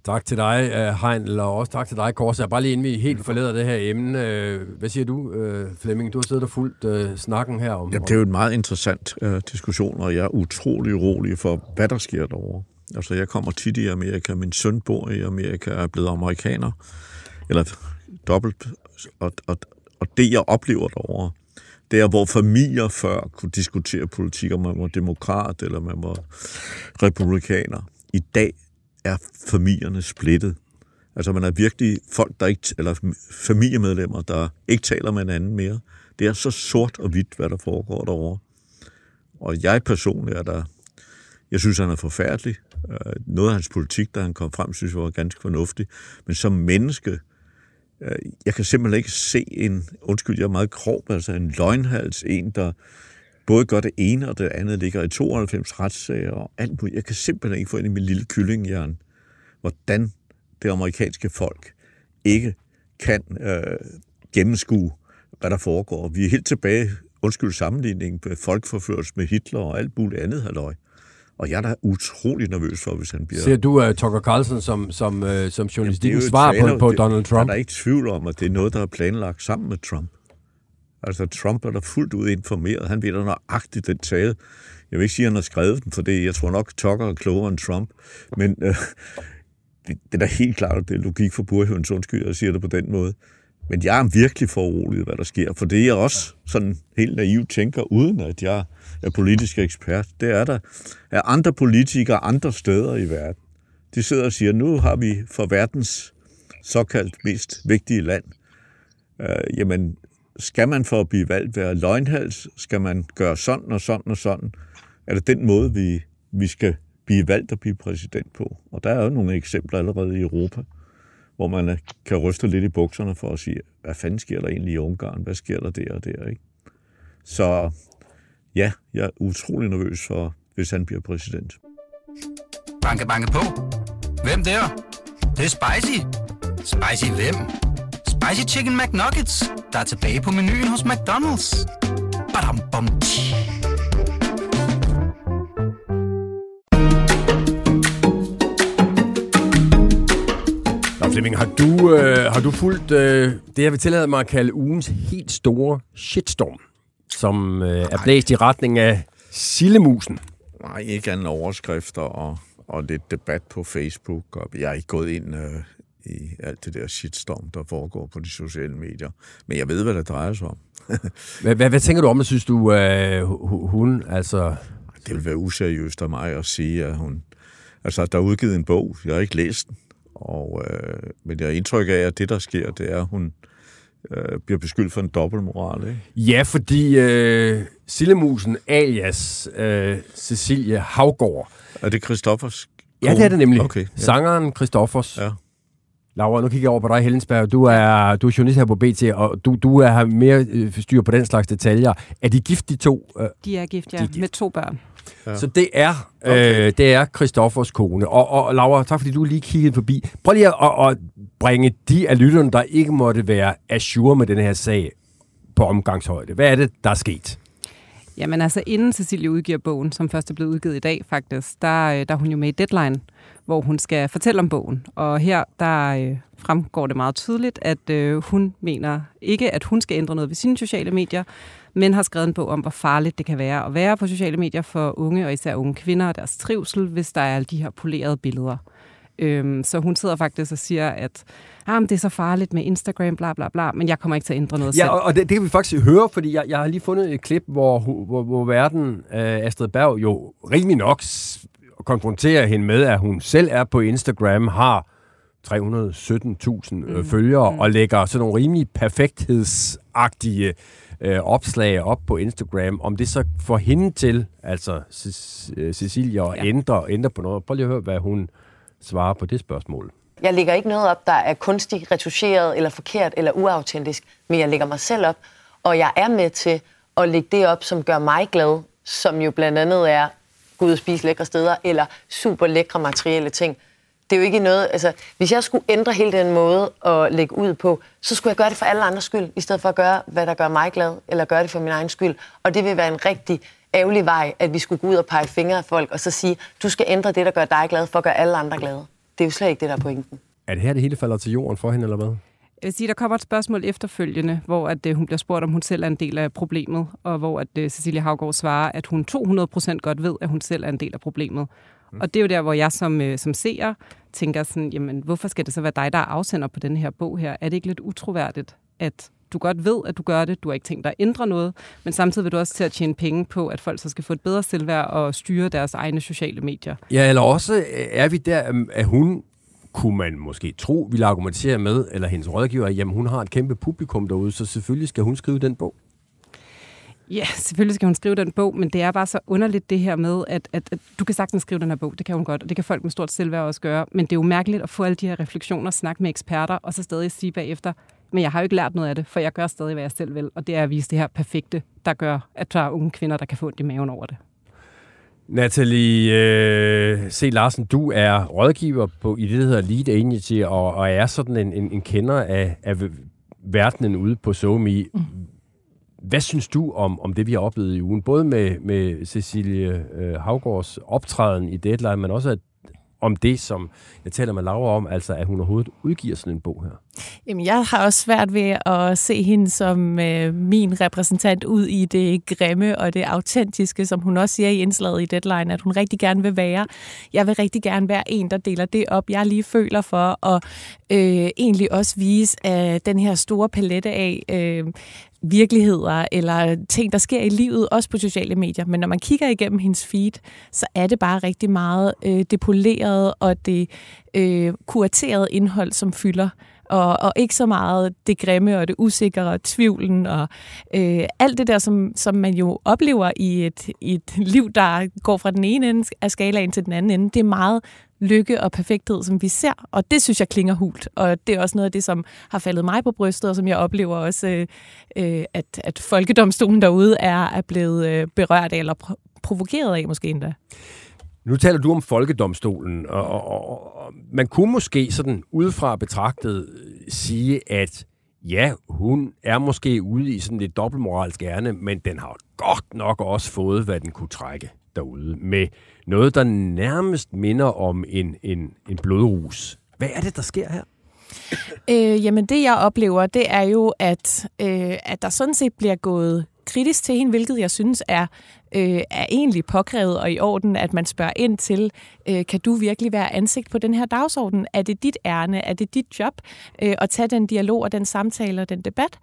Tak til dig, uh, Heinl, og også tak til dig, Kors. Jeg bare lige inden vi helt forlader det her emne. Uh, hvad siger du, uh, Flemming? Du har siddet og fulgt snakken her om... Ja, det er jo en meget interessant uh, diskussion, og jeg er utrolig rolig for, hvad der sker derovre. Altså, jeg kommer tit i Amerika. Min søn bor i Amerika og er blevet amerikaner. Eller dobbelt og, og, og det, jeg oplever derovre, der, hvor familier før kunne diskutere politik, om man var demokrat eller man var republikaner. I dag er familierne splittet. Altså man er virkelig folk, der ikke, eller familiemedlemmer, der ikke taler med hinanden mere. Det er så sort og hvidt, hvad der foregår derovre. Og jeg personligt er der, jeg synes, han er forfærdelig. Øh, noget af hans politik, da han kom frem, synes jeg var ganske fornuftig. Men som menneske, Øh, jeg kan simpelthen ikke se en, undskyld, jeg er meget krog, altså en løgnhals, en, der både gør det ene og det andet, ligger i 92 retssager og alt muligt. Jeg kan simpelthen ikke få ind i min lille kyllinghjerne, hvordan det amerikanske folk ikke kan øh, gennemskue, hvad der foregår. Vi er helt tilbage, undskyld sammenligning, med forføres med Hitler og alt muligt andet halløj. Og jeg er da utrolig nervøs for, hvis han bliver... Ser du uh, Tucker Carlson som, som, uh, som journalistikken svar på, på Donald Trump? Der er ikke tvivl om, at det er noget, der er planlagt sammen med Trump. Altså, Trump er der fuldt ud informeret. Han ved da nøjagtigt den tale. Jeg vil ikke sige, at han har skrevet den, for det, jeg tror nok, Tucker er klogere end Trump. Men uh, det, det er da helt klart, at det er logik for burhøns undskyld, jeg siger det på den måde. Men jeg er virkelig foruroliget, hvad der sker, for det er jeg også sådan helt naivt tænker, uden at jeg er politisk ekspert, det er der er andre politikere andre steder i verden. De sidder og siger, nu har vi for verdens såkaldt mest vigtige land, øh, jamen, skal man for at blive valgt være løgnhals? Skal man gøre sådan og sådan og sådan? Er det den måde, vi, vi skal blive valgt og blive præsident på? Og der er jo nogle eksempler allerede i Europa hvor man kan ryste lidt i bukserne for at sige, hvad fanden sker der egentlig i Ungarn? Hvad sker der der og der? Ikke? Så ja, jeg er utrolig nervøs for, hvis han bliver præsident. Banke, banke på. Hvem der? Det, det er spicy. Spicy hvem? Spicy Chicken McNuggets, der er tilbage på menuen hos McDonald's. Badum, bom, tji. Flemming, har du, øh, har du fulgt øh, det, jeg vil tillade mig at kalde ugens helt store shitstorm, som øh, er blæst i retning af Sillemusen? Nej, ikke andet overskrifter og, og lidt debat på Facebook, og jeg er ikke gået ind øh, i alt det der shitstorm, der foregår på de sociale medier. Men jeg ved, hvad det drejer sig om. hvad, hvad, hvad tænker du om det, synes du, øh, hun, altså... Det vil være useriøst af mig at sige, at hun... Altså, der er udgivet en bog, jeg har ikke læst den, og, øh, men jeg har indtryk af, at det, der sker, det er, at hun øh, bliver beskyldt for en dobbeltmoral, ikke? Ja, fordi øh, Sillemusen alias øh, Cecilie Havgård... Er det Christoffers Ja, det er det nemlig. Okay, ja. Sangeren Christoffers. Ja. Laura, nu kigger jeg over på dig, Hellensberg. Du er, du er journalist her på BT, og du, du er mere øh, styr på den slags detaljer. Er de gift, de to? De er gift, ja, er gift. med to børn. Ja. Så det er, okay. øh, det er Christoffers kone. Og, og Laura, tak fordi du lige kiggede forbi. Prøv lige at, at bringe de af lytterne, der ikke måtte være assure med den her sag, på omgangshøjde. Hvad er det, der er sket? Jamen altså, inden Cecilie udgiver bogen, som først er blevet udgivet i dag faktisk, der, øh, der er hun jo med i Deadline, hvor hun skal fortælle om bogen. Og her der øh, fremgår det meget tydeligt, at øh, hun mener ikke, at hun skal ændre noget ved sine sociale medier, men har skrevet en bog om, hvor farligt det kan være at være på sociale medier for unge, og især unge kvinder og deres trivsel, hvis der er alle de her polerede billeder. Øhm, så hun sidder faktisk og siger, at ah, det er så farligt med Instagram, bla bla bla, men jeg kommer ikke til at ændre noget ja, selv. og, og det, det kan vi faktisk høre, fordi jeg, jeg har lige fundet et klip, hvor, hvor, hvor verden, øh, Astrid Berg, jo rimelig nok konfronterer hende med, at hun selv er på Instagram, har 317.000 mm. Øh, følgere, mm. og lægger sådan nogle rimelig perfekthedsagtige øh, opslag op på Instagram, om det så får hende til, altså Cecilia, at ja. ændre, ændre på noget. Prøv lige at høre, hvad hun svarer på det spørgsmål. Jeg lægger ikke noget op, der er kunstigt retuscheret, eller forkert, eller uautentisk, men jeg lægger mig selv op, og jeg er med til at lægge det op, som gør mig glad, som jo blandt andet er gå ud og spise lækre steder, eller super lækre materielle ting. Det er jo ikke noget, altså, hvis jeg skulle ændre hele den måde at lægge ud på, så skulle jeg gøre det for alle andres skyld, i stedet for at gøre, hvad der gør mig glad, eller gøre det for min egen skyld. Og det vil være en rigtig ærgerlig vej, at vi skulle gå ud og pege fingre af folk, og så sige, du skal ændre det, der gør dig glad, for at gøre alle andre glade. Det er jo slet ikke det, der er pointen. Er det her, det hele falder til jorden for hende, eller hvad? Jeg vil sige, der kommer et spørgsmål efterfølgende, hvor at, uh, hun bliver spurgt, om hun selv er en del af problemet, og hvor at, uh, Cecilia Havgård svarer, at hun 200% godt ved, at hun selv er en del af problemet. Mm. Og det er jo der, hvor jeg som, uh, som seer tænker sådan, jamen, hvorfor skal det så være dig, der er afsender på den her bog her? Er det ikke lidt utroværdigt, at du godt ved, at du gør det, du har ikke tænkt dig at ændre noget, men samtidig vil du også til at tjene penge på, at folk så skal få et bedre selvværd og styre deres egne sociale medier. Ja, eller også er vi der, at hun kunne man måske tro, vil argumentere med, eller hendes rådgiver, jamen hun har et kæmpe publikum derude, så selvfølgelig skal hun skrive den bog. Ja, selvfølgelig skal hun skrive den bog, men det er bare så underligt det her med, at, at, at du kan sagtens skrive den her bog, det kan hun godt, og det kan folk med stort selvværd også gøre, men det er jo mærkeligt at få alle de her refleksioner, snakke med eksperter, og så stadig sige bagefter, men jeg har jo ikke lært noget af det, for jeg gør stadig, hvad jeg selv vil, og det er at vise det her perfekte, der gør, at der er unge kvinder, der kan få ondt i maven over det. Natalie øh, C. Larsen, du er rådgiver på, i det, der hedder Lead Agency, og, og er sådan en, en, en kender af, af verdenen ude på SoMe. Mm. Hvad synes du om, om det, vi har oplevet i ugen? Både med, med Cecilie øh, Havgårds optræden i Deadline, men også at om det, som jeg taler med Laura om, altså at hun overhovedet udgiver sådan en bog her? Jamen, jeg har også svært ved at se hende som øh, min repræsentant ud i det grimme og det autentiske, som hun også siger i indslaget i Deadline, at hun rigtig gerne vil være. Jeg vil rigtig gerne være en, der deler det op, jeg lige føler for, og øh, egentlig også vise øh, den her store palette af øh, virkeligheder eller ting, der sker i livet, også på sociale medier. Men når man kigger igennem hendes feed, så er det bare rigtig meget øh, det polerede og det øh, kuraterede indhold, som fylder. Og, og ikke så meget det grimme og det usikre og tvivlen og øh, alt det der, som, som man jo oplever i et, i et liv, der går fra den ene ende af skalaen til den anden ende. Det er meget lykke og perfekthed, som vi ser, og det synes jeg klinger hult, og det er også noget af det, som har faldet mig på brystet, og som jeg oplever også, øh, øh at, at folkedomstolen derude er, er blevet øh, berørt af, eller pr- provokeret af måske endda. Nu taler du om folkedomstolen, og, og, og man kunne måske sådan udefra betragtet øh, sige, at ja, hun er måske ude i sådan lidt dobbeltmoralsk ærne, men den har godt nok også fået, hvad den kunne trække derude, med noget, der nærmest minder om en, en, en blodrus. Hvad er det, der sker her? Øh, jamen det, jeg oplever, det er jo, at, øh, at der sådan set bliver gået kritisk til hende, hvilket jeg synes er, øh, er egentlig påkrævet og i orden, at man spørger ind til, øh, kan du virkelig være ansigt på den her dagsorden? Er det dit ærne? Er det dit job øh, at tage den dialog og den samtale og den debat?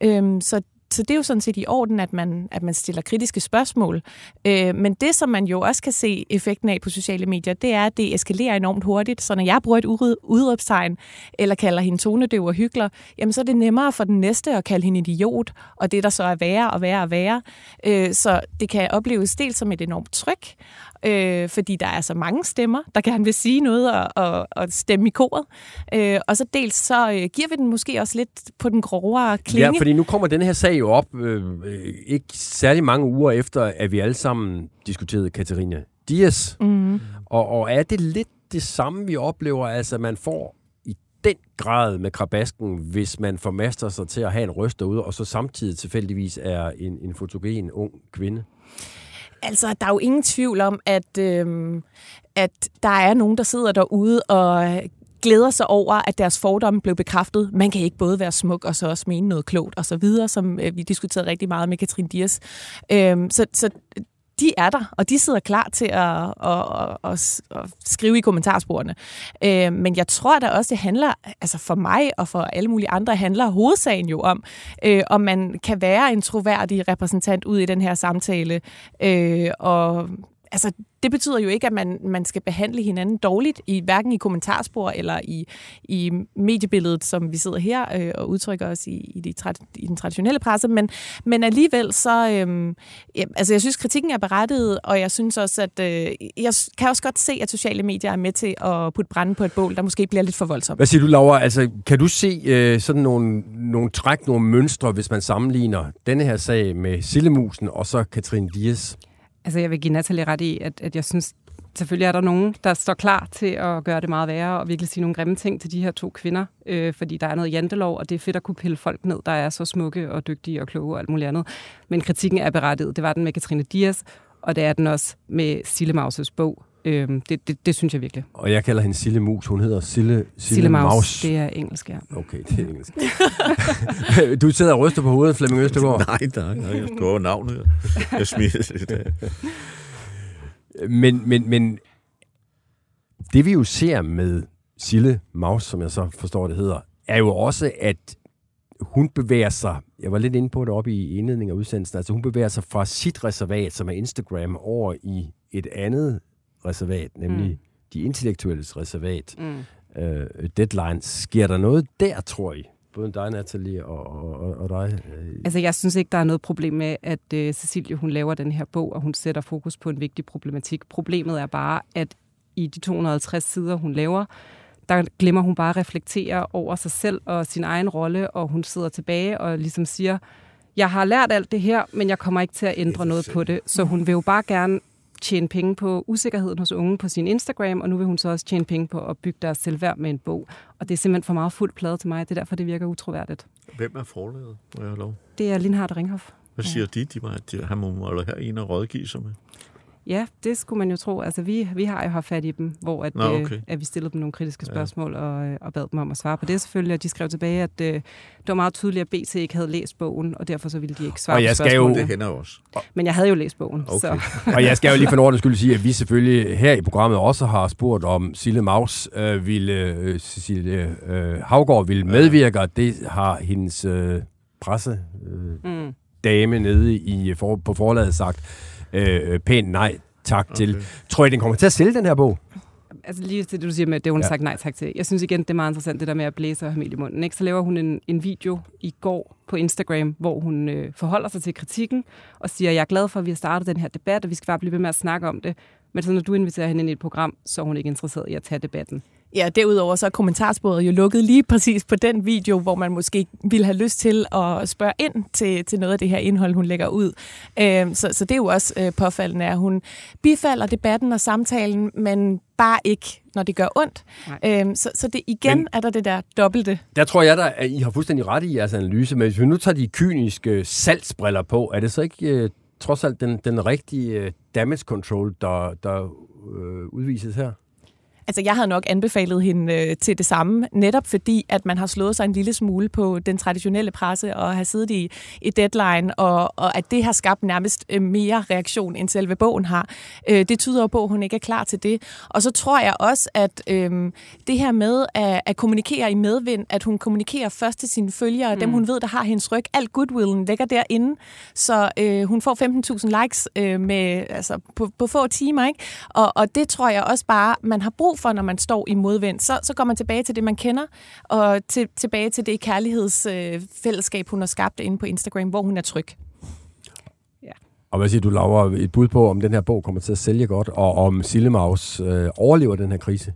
Øh, så så det er jo sådan set i orden, at man, at man stiller kritiske spørgsmål. Øh, men det, som man jo også kan se effekten af på sociale medier, det er, at det eskalerer enormt hurtigt. Så når jeg bruger et udråbstegn, eller kalder hende tonedøv og hyggelig, jamen så er det nemmere for den næste at kalde hende idiot, og det der så er værre og værre og værre. Øh, så det kan opleves dels som et enormt tryk, øh, fordi der er så mange stemmer, der gerne vil sige noget og, og, og stemme i koret. Øh, og så dels så øh, giver vi den måske også lidt på den grovere klinge. Ja, fordi nu kommer den her sag jo op øh, ikke særlig mange uger efter, at vi alle sammen diskuterede Katarina Dias. Mm. Og, og er det lidt det samme, vi oplever? Altså, man får i den grad med krabasken, hvis man formaster sig til at have en røst derude, og så samtidig tilfældigvis er en, en fotogen ung kvinde? Altså, der er jo ingen tvivl om, at, øh, at der er nogen, der sidder derude og glæder sig over, at deres fordomme blev bekræftet. Man kan ikke både være smuk og så også mene noget klogt og så videre, som øh, vi diskuterede rigtig meget med Katrin Dias. Øh, så, så de er der, og de sidder klar til at, at, at, at skrive i kommentarsporene. Øh, men jeg tror da også, det handler, altså for mig og for alle mulige andre, handler hovedsagen jo om, øh, om man kan være en troværdig repræsentant ud i den her samtale, øh, og altså, det betyder jo ikke, at man, man skal behandle hinanden dårligt, i hverken i kommentarspor eller i, i mediebilledet, som vi sidder her øh, og udtrykker os i, i, de i den traditionelle presse. Men, men alligevel så... Øh, ja, altså, jeg synes, kritikken er berettiget, og jeg synes også, at... Øh, jeg kan også godt se, at sociale medier er med til at putte branden på et bål, der måske bliver lidt for voldsomt. Hvad siger du, Laura? Altså, kan du se øh, sådan nogle, nogle træk, nogle mønstre, hvis man sammenligner denne her sag med Sillemusen og så Katrine Dias? Altså, jeg vil give Natalie ret i, at, at jeg synes, selvfølgelig er der nogen, der står klar til at gøre det meget værre og virkelig sige nogle grimme ting til de her to kvinder, øh, fordi der er noget jantelov, og det er fedt at kunne pille folk ned, der er så smukke og dygtige og kloge og alt muligt andet. Men kritikken er berettiget. Det var den med Katrine Dias, og det er den også med Sille Mauses bog, Øhm, det, det, det synes jeg virkelig. Og jeg kalder hende Sille Mus. Hun hedder Sille, Sille, Sille Maus. Det er engelsk, ja. Okay, det er engelsk. du sidder og ryster på hovedet, Flemming Østergaard. nej, nej, nej. Jeg står navnet. Jeg smider lidt men, men, men det vi jo ser med Sille Maus, som jeg så forstår det hedder, er jo også, at hun bevæger sig, jeg var lidt inde på det oppe i indledningen af udsendelsen, altså hun bevæger sig fra sit reservat, som er Instagram, over i et andet reservat, nemlig mm. de intellektuelles reservat, mm. øh, Deadline. Sker der noget der, tror I? Både dig, Nathalie, og, og, og dig. Øh. Altså, jeg synes ikke, der er noget problem med, at uh, Cecilie hun laver den her bog, og hun sætter fokus på en vigtig problematik. Problemet er bare, at i de 250 sider, hun laver, der glemmer hun bare at reflektere over sig selv og sin egen rolle, og hun sidder tilbage og ligesom siger, jeg har lært alt det her, men jeg kommer ikke til at ændre noget på det. Så hun vil jo bare gerne tjene penge på usikkerheden hos unge på sin Instagram, og nu vil hun så også tjene penge på at bygge deres selvværd med en bog. Og det er simpelthen for meget fuld plade til mig. Det er derfor, det virker utroværdigt. Hvem er forlaget, må jeg lov? Det er Lindhardt Ringhof. Hvad siger ja. de? de, var, de han må have en at rådgive sig med. Ja, det skulle man jo tro. Altså, vi, vi har jo haft fat i dem, hvor at, Nå, okay. øh, at vi stillede dem nogle kritiske spørgsmål ja. og, øh, og bad dem om at svare på det selvfølgelig. Og de skrev tilbage, at øh, det var meget tydeligt, at BT ikke havde læst bogen, og derfor så ville de ikke svare og jeg på skal jo, Det hænder også. Men jeg havde jo læst bogen. Okay. Så. og jeg skal jo lige for ordens skyld sige, at vi selvfølgelig her i programmet også har spurgt, om Sille Maus øh, ville, øh, Cecilie øh, Havgård ville medvirke, og det har hendes øh, presse øh, mm. dame nede i, for, på forladet sagt øh, pænt nej tak okay. til. Tror I, den kommer til at sælge den her bog? altså lige til det, du siger med, det hun har ja. sagt nej tak til. Jeg synes igen, det er meget interessant, det der med at blæse og have mel i munden. Ikke? Så laver hun en, en video i går på Instagram, hvor hun øh, forholder sig til kritikken og siger, jeg er glad for, at vi har startet den her debat, og vi skal bare blive ved med at snakke om det. Men så når du inviterer hende ind i et program, så er hun ikke interesseret i at tage debatten. Ja, derudover så er kommentarsporet jo lukket lige præcis på den video, hvor man måske ville have lyst til at spørge ind til, til noget af det her indhold, hun lægger ud. Øh, så, så det er jo også øh, påfaldende, at hun bifalder debatten og samtalen, men bare ikke, når det gør ondt. Øh, så, så det igen men, er der det der dobbelte. Der tror jeg, at I har fuldstændig ret i jeres analyse, men hvis vi nu tager de kyniske salgsbriller på, er det så ikke øh, trods alt den, den rigtige øh, damage control, der, der øh, udvises her? Altså, jeg havde nok anbefalet hende øh, til det samme, netop fordi, at man har slået sig en lille smule på den traditionelle presse og har siddet i, i deadline, og, og at det har skabt nærmest øh, mere reaktion, end selve bogen har. Øh, det tyder på, at hun ikke er klar til det. Og så tror jeg også, at øh, det her med at, at kommunikere i medvind, at hun kommunikerer først til sine følgere, mm. dem hun ved, der har hendes ryg, alt goodwillen ligger derinde, så øh, hun får 15.000 likes øh, med, altså, på, på få timer, ikke? Og, og det tror jeg også bare, man har brug brug for, når man står i modvind. Så, så går man tilbage til det, man kender, og til, tilbage til det kærlighedsfællesskab, øh, hun har skabt inde på Instagram, hvor hun er tryg. Ja. Og hvad siger du, Laura, et bud på, om den her bog kommer til at sælge godt, og om Sillemaus øh, overlever den her krise?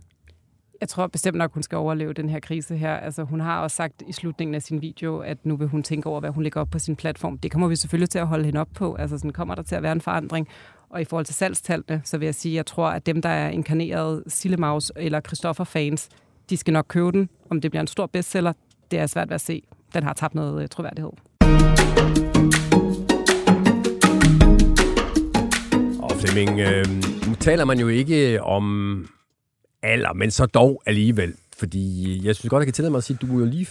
Jeg tror bestemt nok, hun skal overleve den her krise her. Altså, hun har også sagt i slutningen af sin video, at nu vil hun tænke over, hvad hun lægger op på sin platform. Det kommer vi selvfølgelig til at holde hende op på. Altså, sådan kommer der til at være en forandring. Og i forhold til salgstallene, så vil jeg sige, at jeg tror, at dem, der er inkarneret Sillemaus eller Christoffer-fans, de skal nok købe den. Om det bliver en stor bestseller, det er svært ved at se. Den har tabt noget øh, troværdighed. Og Flemming, øh, nu taler man jo ikke om alder, men så dog alligevel. Fordi jeg synes godt, jeg kan tillade mig at sige, at du er jo lige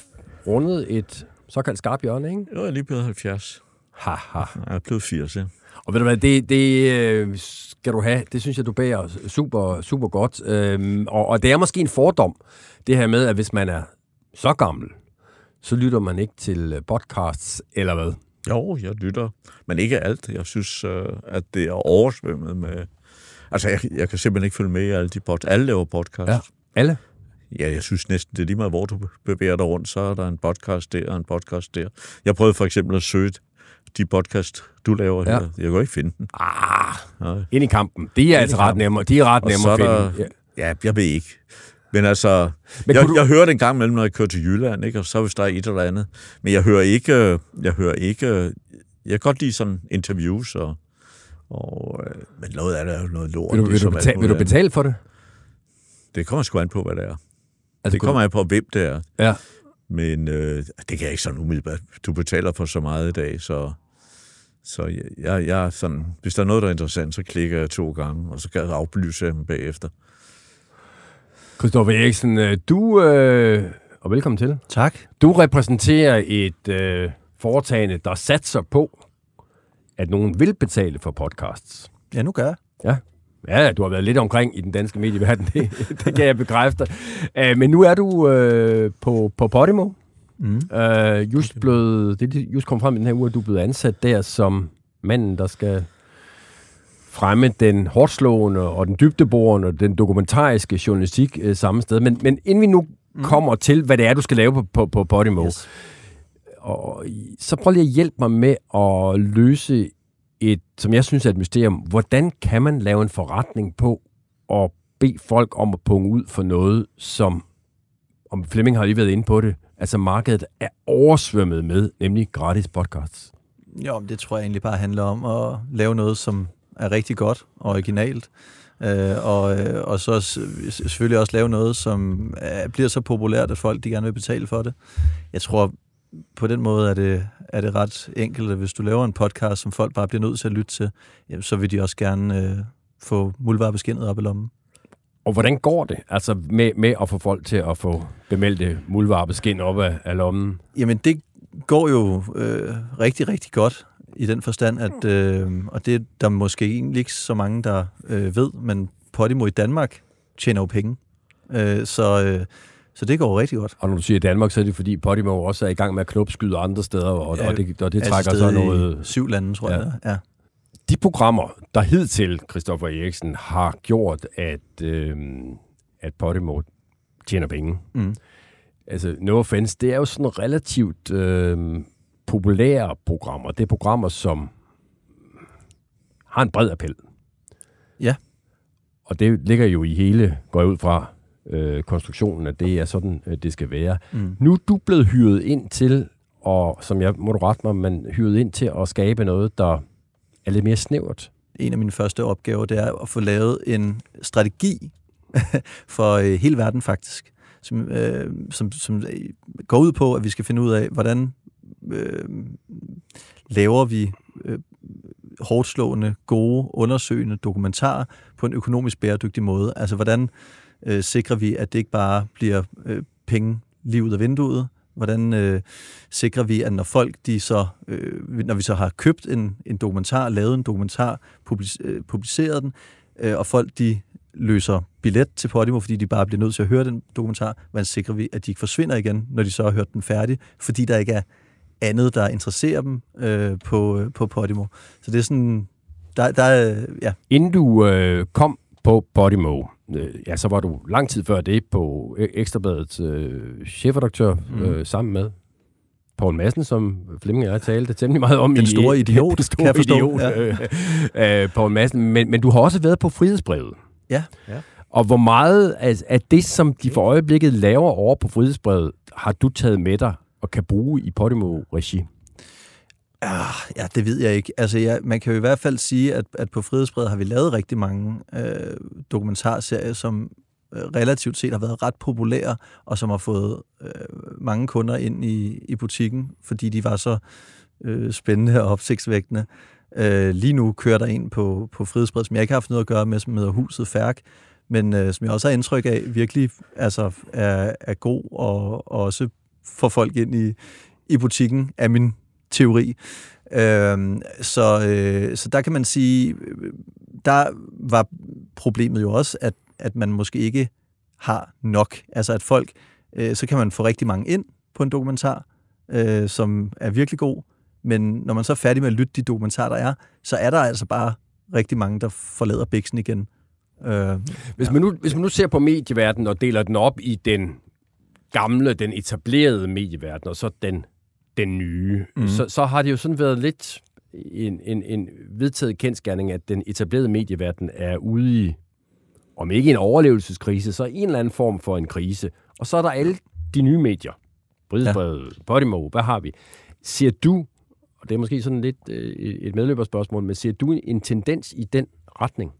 rundet et såkaldt skarpt hjørne, ikke? Jo, jeg er lige blevet 70. Haha. Jeg er blevet 80, ja. Og ved du hvad, det, det øh, skal du have. Det synes jeg, du bærer super, super godt. Øhm, og, og det er måske en fordom, det her med, at hvis man er så gammel, så lytter man ikke til øh, podcasts, eller hvad? Jo, jeg lytter, men ikke alt. Jeg synes, øh, at det er oversvømmet med... Altså, jeg, jeg kan simpelthen ikke følge med i alle de podcasts. Alle laver podcasts. Ja, alle? Ja, jeg synes næsten, det er lige meget, hvor du bevæger dig rundt, så er der en podcast der og en podcast der. Jeg prøvede for eksempel at søge de podcast, du laver ja. her. Jeg kan ikke finde den. Ah, Nej. ind i kampen. De er altså ret nemme. De er ret nemme at finde. Der, ja. ja, jeg ved ikke. Men altså, Men jeg, du... jeg hører det en gang imellem, når jeg kører til Jylland, ikke? og så hvis der er et eller andet. Men jeg hører ikke, jeg hører ikke, jeg kan godt lide sådan interviews, og, og, øh, men noget af det er jo noget lort. Vil du, vil, ligesom du betale, vil du betale for det? Det kommer sgu an på, hvad det er. Altså, det kommer an på, hvem det er. Ja. Men øh, det kan jeg ikke sådan umiddelbart. Du betaler for så meget i dag, så, så jeg, jeg er sådan, hvis der er noget, der er interessant, så klikker jeg to gange, og så kan jeg afbelyse dem bagefter. Christoffer Eriksen, øh, du, øh, og velkommen til. Tak. Du repræsenterer et øh, foretagende, der satser på, at nogen vil betale for podcasts. Ja, nu gør jeg. Ja. Ja, du har været lidt omkring i den danske medieverden, det, det kan jeg bekræfte. Uh, men nu er du uh, på, på Podimo. Mm. Øh, just blevet, det just kom frem i den her uge, at du er blevet ansat der som manden, der skal fremme den hårdslående og den dybdeborende og den dokumentariske journalistik øh, samme sted. Men, men inden vi nu mm. kommer til, hvad det er, du skal lave på, på, på Podimo, yes. og, så prøv lige at hjælpe mig med at løse et, som jeg synes er et mysterium. Hvordan kan man lave en forretning på at bede folk om at punge ud for noget, som, om Flemming har lige været inde på det, altså markedet er oversvømmet med, nemlig gratis podcasts? Jo, det tror jeg egentlig bare handler om at lave noget, som er rigtig godt og originalt. Øh, og, øh, og så selvfølgelig også lave noget, som øh, bliver så populært, at folk de gerne vil betale for det. Jeg tror, på den måde er det, er det ret enkelt, at hvis du laver en podcast, som folk bare bliver nødt til at lytte til, jamen, så vil de også gerne øh, få muldvarpeskinnet op i lommen. Og hvordan går det altså med, med at få folk til at få bemeldte muldvarpeskind op af, af lommen? Jamen det går jo øh, rigtig, rigtig godt i den forstand, at, øh, og det er der måske egentlig ikke så mange, der øh, ved, men Podimo i Danmark tjener jo penge. Øh, så, øh, så det går rigtig godt. Og når du siger Danmark, så er det fordi Podimo også er i gang med at knopskyde andre steder, og, ja, og, det, og det altså trækker så noget... syv lande, tror ja. jeg. Ja. De programmer, der hidtil, Christoffer Eriksen, har gjort, at, øh, at Podimo tjener penge. Mm. Altså, no offense, det er jo sådan relativt... Øh, populære programmer. Det er programmer, som har en bred appel. Ja. Og det ligger jo i hele, går jeg ud fra, øh, konstruktionen, at det er sådan, øh, det skal være. Mm. Nu er du blevet hyret ind til, og som jeg må du rette mig, men hyret ind til at skabe noget, der er lidt mere snævert. En af mine første opgaver, det er at få lavet en strategi for øh, hele verden faktisk, som, øh, som, som går ud på, at vi skal finde ud af, hvordan øh, laver vi øh, hårdt slående, gode, undersøgende dokumentarer på en økonomisk bæredygtig måde. Altså, hvordan øh, sikrer vi, at det ikke bare bliver øh, penge lige ud af vinduet? Hvordan øh, sikrer vi, at når folk, de så, øh, når vi så har købt en, en dokumentar, lavet en dokumentar, publis, øh, publiceret den, øh, og folk, de løser billet til Podimo, fordi de bare bliver nødt til at høre den dokumentar, hvordan sikrer vi, at de ikke forsvinder igen, når de så har hørt den færdig, fordi der ikke er andet, der interesserer dem øh, på, øh, på Podimo. Så det er sådan, der, der ja. Inden du øh, kom på Podimo, øh, ja, så var du lang tid før det på Ekstrabladets øh, chefredaktør mm. øh, sammen med Poul Madsen, som Flemming og jeg talte temmelig meget om. Den store i, idiot, den store kan jeg forstå. idiot, ja. øh, øh, Poul Madsen. Men, men du har også været på Frihedsbrevet. Ja. ja. Og hvor meget af, af det, som de for øjeblikket laver over på Frihedsbrevet, har du taget med dig og kan bruge i Podimo-regi? Ah, ja, det ved jeg ikke. Altså, ja, man kan jo i hvert fald sige, at, at på Frihedsbredet har vi lavet rigtig mange øh, dokumentarserier, som øh, relativt set har været ret populære, og som har fået øh, mange kunder ind i, i butikken, fordi de var så øh, spændende og opsigtsvægtende. Øh, lige nu kører der ind på, på Frihedsbredet, som jeg ikke har haft noget at gøre med, som hedder Huset Færk, men øh, som jeg også har indtryk af, virkelig altså, er, er god og, og også får folk ind i, i butikken, er min teori. Øh, så, øh, så der kan man sige, der var problemet jo også, at, at man måske ikke har nok. Altså at folk, øh, så kan man få rigtig mange ind på en dokumentar, øh, som er virkelig god, men når man så er færdig med at lytte de dokumentarer, der er, så er der altså bare rigtig mange, der forlader bæksen igen. Øh, hvis, man nu, hvis man nu ser på medieverdenen og deler den op i den gamle, den etablerede medieverden, og så den, den nye, mm. så, så har det jo sådan været lidt en, en, en vedtaget kendskærning, at den etablerede medieverden er ude i, om ikke en overlevelseskrise, så en eller anden form for en krise. Og så er der alle de nye medier. Bridesbrevet, ja. Podimo, hvad har vi? Ser du, og det er måske sådan lidt øh, et medløberspørgsmål, men ser du en tendens i den retning?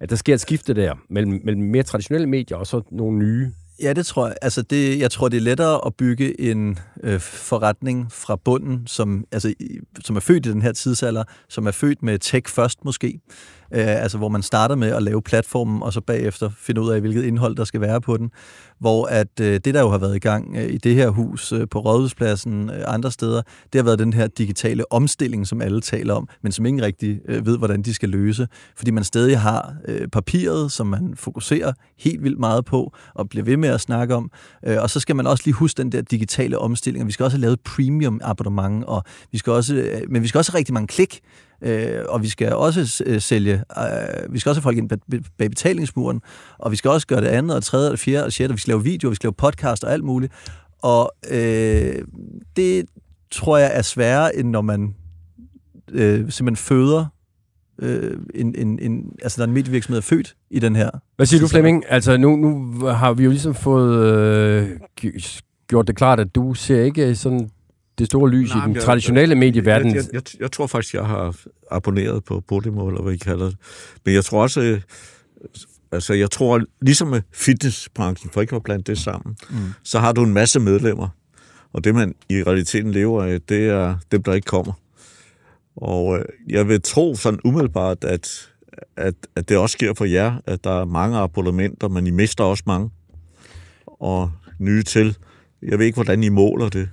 At der sker et skifte der mellem, mellem mere traditionelle medier og så nogle nye Ja, det tror jeg. Altså det, jeg tror, det er lettere at bygge en øh, forretning fra bunden, som, altså, som er født i den her tidsalder, som er født med tech først måske, øh, altså hvor man starter med at lave platformen, og så bagefter finde ud af, hvilket indhold der skal være på den. Hvor at øh, det, der jo har været i gang øh, i det her hus, øh, på Rådhuspladsen, øh, andre steder, det har været den her digitale omstilling, som alle taler om, men som ingen rigtig øh, ved, hvordan de skal løse. Fordi man stadig har øh, papiret, som man fokuserer helt vildt meget på, og bliver ved med at snakke om. Øh, og så skal man også lige huske den der digitale omstilling. Vi skal også have lavet premium abonnement, og vi skal også, øh, men vi skal også have rigtig mange klik. Øh, og vi skal også sælge, vi skal også have folk ind bag betalingsmuren, og vi skal også gøre det andet, og tredje, og fjerde, og sjette, og vi skal lave video, vi skal lave podcast og alt muligt. Og øh, det tror jeg er sværere, end når man øh, simpelthen føder øh, en, en, en, altså der er en medievirksomhed er født i den her. Hvad siger du, Flemming? Altså nu, nu har vi jo ligesom fået øh, gjort det klart, at du ser ikke sådan det store lys Nej, i den jeg, traditionelle medieverden. Jeg, jeg, jeg, jeg tror faktisk, jeg har abonneret på Podimo, eller hvad I kalder det. Men jeg tror også, øh, altså jeg tror, ligesom med fitnessbranchen, for ikke at blande det sammen, mm. så har du en masse medlemmer. Og det, man i realiteten lever af, det er dem, der ikke kommer. Og øh, jeg vil tro sådan umiddelbart, at, at, at det også sker for jer, at der er mange abonnementer, men I mister også mange. Og nye til. Jeg ved ikke, hvordan I måler det.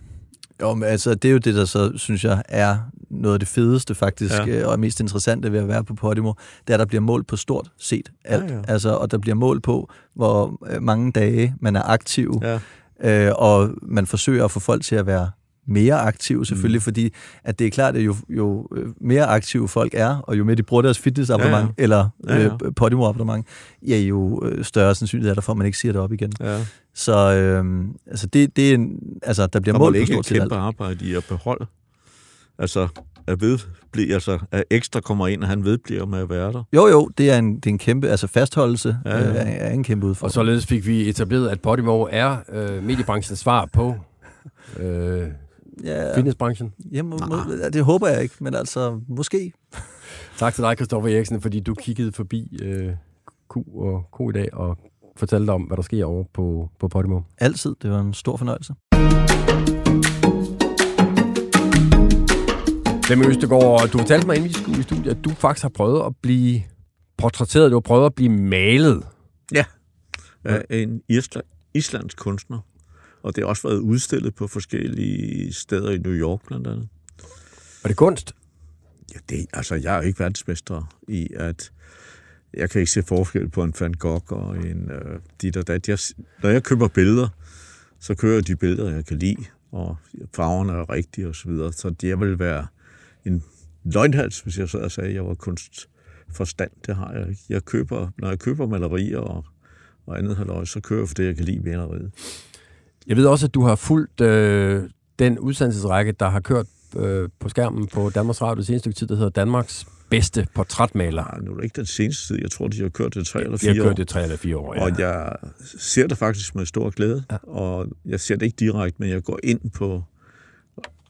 Jo, men altså, det er jo det, der så, synes jeg, er noget af det fedeste faktisk, ja. Øh, og mest interessante ved at være på Podimo, det er, at der bliver målt på stort set alt. Ja, ja. Altså, og der bliver målt på, hvor øh, mange dage man er aktiv, ja. øh, og man forsøger at få folk til at være mere aktive selvfølgelig, mm. fordi at det er klart, at jo, jo øh, mere aktive folk er, og jo mere de bruger deres fitnessabonnement, ja, ja. eller ja, ja. Øh, Podimo-abonnement, ja, jo øh, større sandsynlighed er der for, at man ikke siger det op igen. Ja. Så øh, altså det, det er en, altså, der bliver mål på stort set alt. Der arbejde i at beholde, altså at vedblive, altså at ekstra kommer ind, og han vedbliver med at være der. Jo, jo, det er en, det er en kæmpe, altså fastholdelse ja, ja. Er, er en kæmpe udfordring. Og således fik vi etableret, at Podimo er øh, mediebranchens svar på øh, ja, fitnessbranchen? Ja, må, må, det håber jeg ikke, men altså, måske. tak til dig, Kristoffer Eriksen, fordi du kiggede forbi øh, Q og Q i dag og fortalte om, hvad der sker over på, på Podimo. Altid. Det var en stor fornøjelse. Flemming Østegård, du fortalte mig, inden vi skulle i studiet, at du faktisk har prøvet at blive portrætteret, du har prøvet at blive malet. Ja, af en islandsk kunstner. Og det har også været udstillet på forskellige steder i New York blandt andet. Var det kunst? Ja, det, altså jeg er ikke verdensmester i, at jeg kan ikke se forskel på en Van Gogh og en uh, dit og dat. Jeg, når jeg køber billeder, så kører jeg de billeder, jeg kan lide, og farverne er rigtige og så videre. Så det vil være en løgnhals, hvis jeg så og sagde, at jeg var kunstforstand. Det har jeg ikke. Jeg køber, når jeg køber malerier og, og andet halvøj, så kører jeg for det, jeg kan lide maleriet. Jeg ved også, at du har fulgt øh, den udsendelsesrække, der har kørt øh, på skærmen på Danmarks Radio det seneste stykke tid, der hedder Danmarks bedste portrætmaler. Nej, nu er det ikke den seneste tid. Jeg tror, de har kørt det tre eller fire år. De har kørt det tre eller fire år, ja. Og jeg ser det faktisk med stor glæde. Ja. Og jeg ser det ikke direkte, men jeg går ind på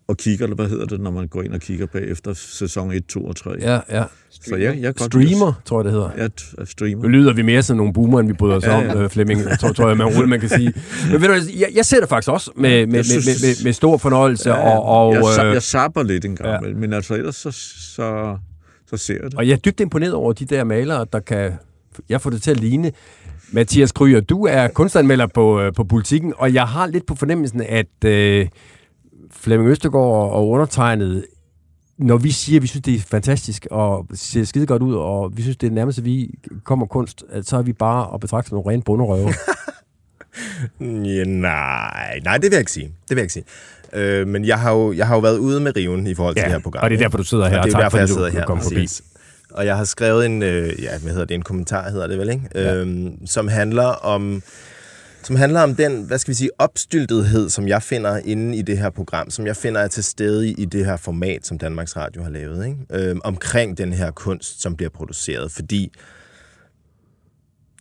og kigger, eller hvad hedder det, når man går ind og kigger bagefter sæson 1, 2 og 3. Ja, ja. Så ja, jeg streamer, det. tror jeg, det hedder. Ja, streamer. Nu lyder vi mere som nogle boomer, end vi bryder os ja, ja. om, øh, Flemming, tror, tror jeg, man roligt, man kan sige. Men ved du, jeg, jeg ser det faktisk også med, med, synes, med, med, med, stor fornøjelse. Ja, og, og, jeg, øh, jeg sapper lidt en gang, ja. men altså ellers så, så, så ser jeg det. Og jeg er dybt imponeret over de der malere, der kan... Jeg får det til at ligne Mathias Kryer, du er kunstanmelder på, øh, på politikken, og jeg har lidt på fornemmelsen, at øh, Flemming Østergaard og undertegnet, når vi siger, at vi synes, det er fantastisk og ser skide godt ud, og vi synes, det er nærmest, at vi kommer kunst, så er vi bare at betragte som nogle rene bunderøve. ja, nej, nej, det vil jeg ikke sige. Det vil jeg ikke sige. Øh, men jeg har, jo, jeg har jo været ude med riven i forhold til ja, det her program. og det er derfor, du sidder her. Og det er tak, derfor, jeg sidder her. Kom forbi. Og jeg har skrevet en, øh, ja, hvad hedder det, en kommentar, hedder det vel, ikke? Ja. Øhm, som handler om som handler om den, hvad skal vi sige, opstyltethed, som jeg finder inde i det her program, som jeg finder er til stede i det her format, som Danmarks Radio har lavet, ikke? Øhm, omkring den her kunst, som bliver produceret, fordi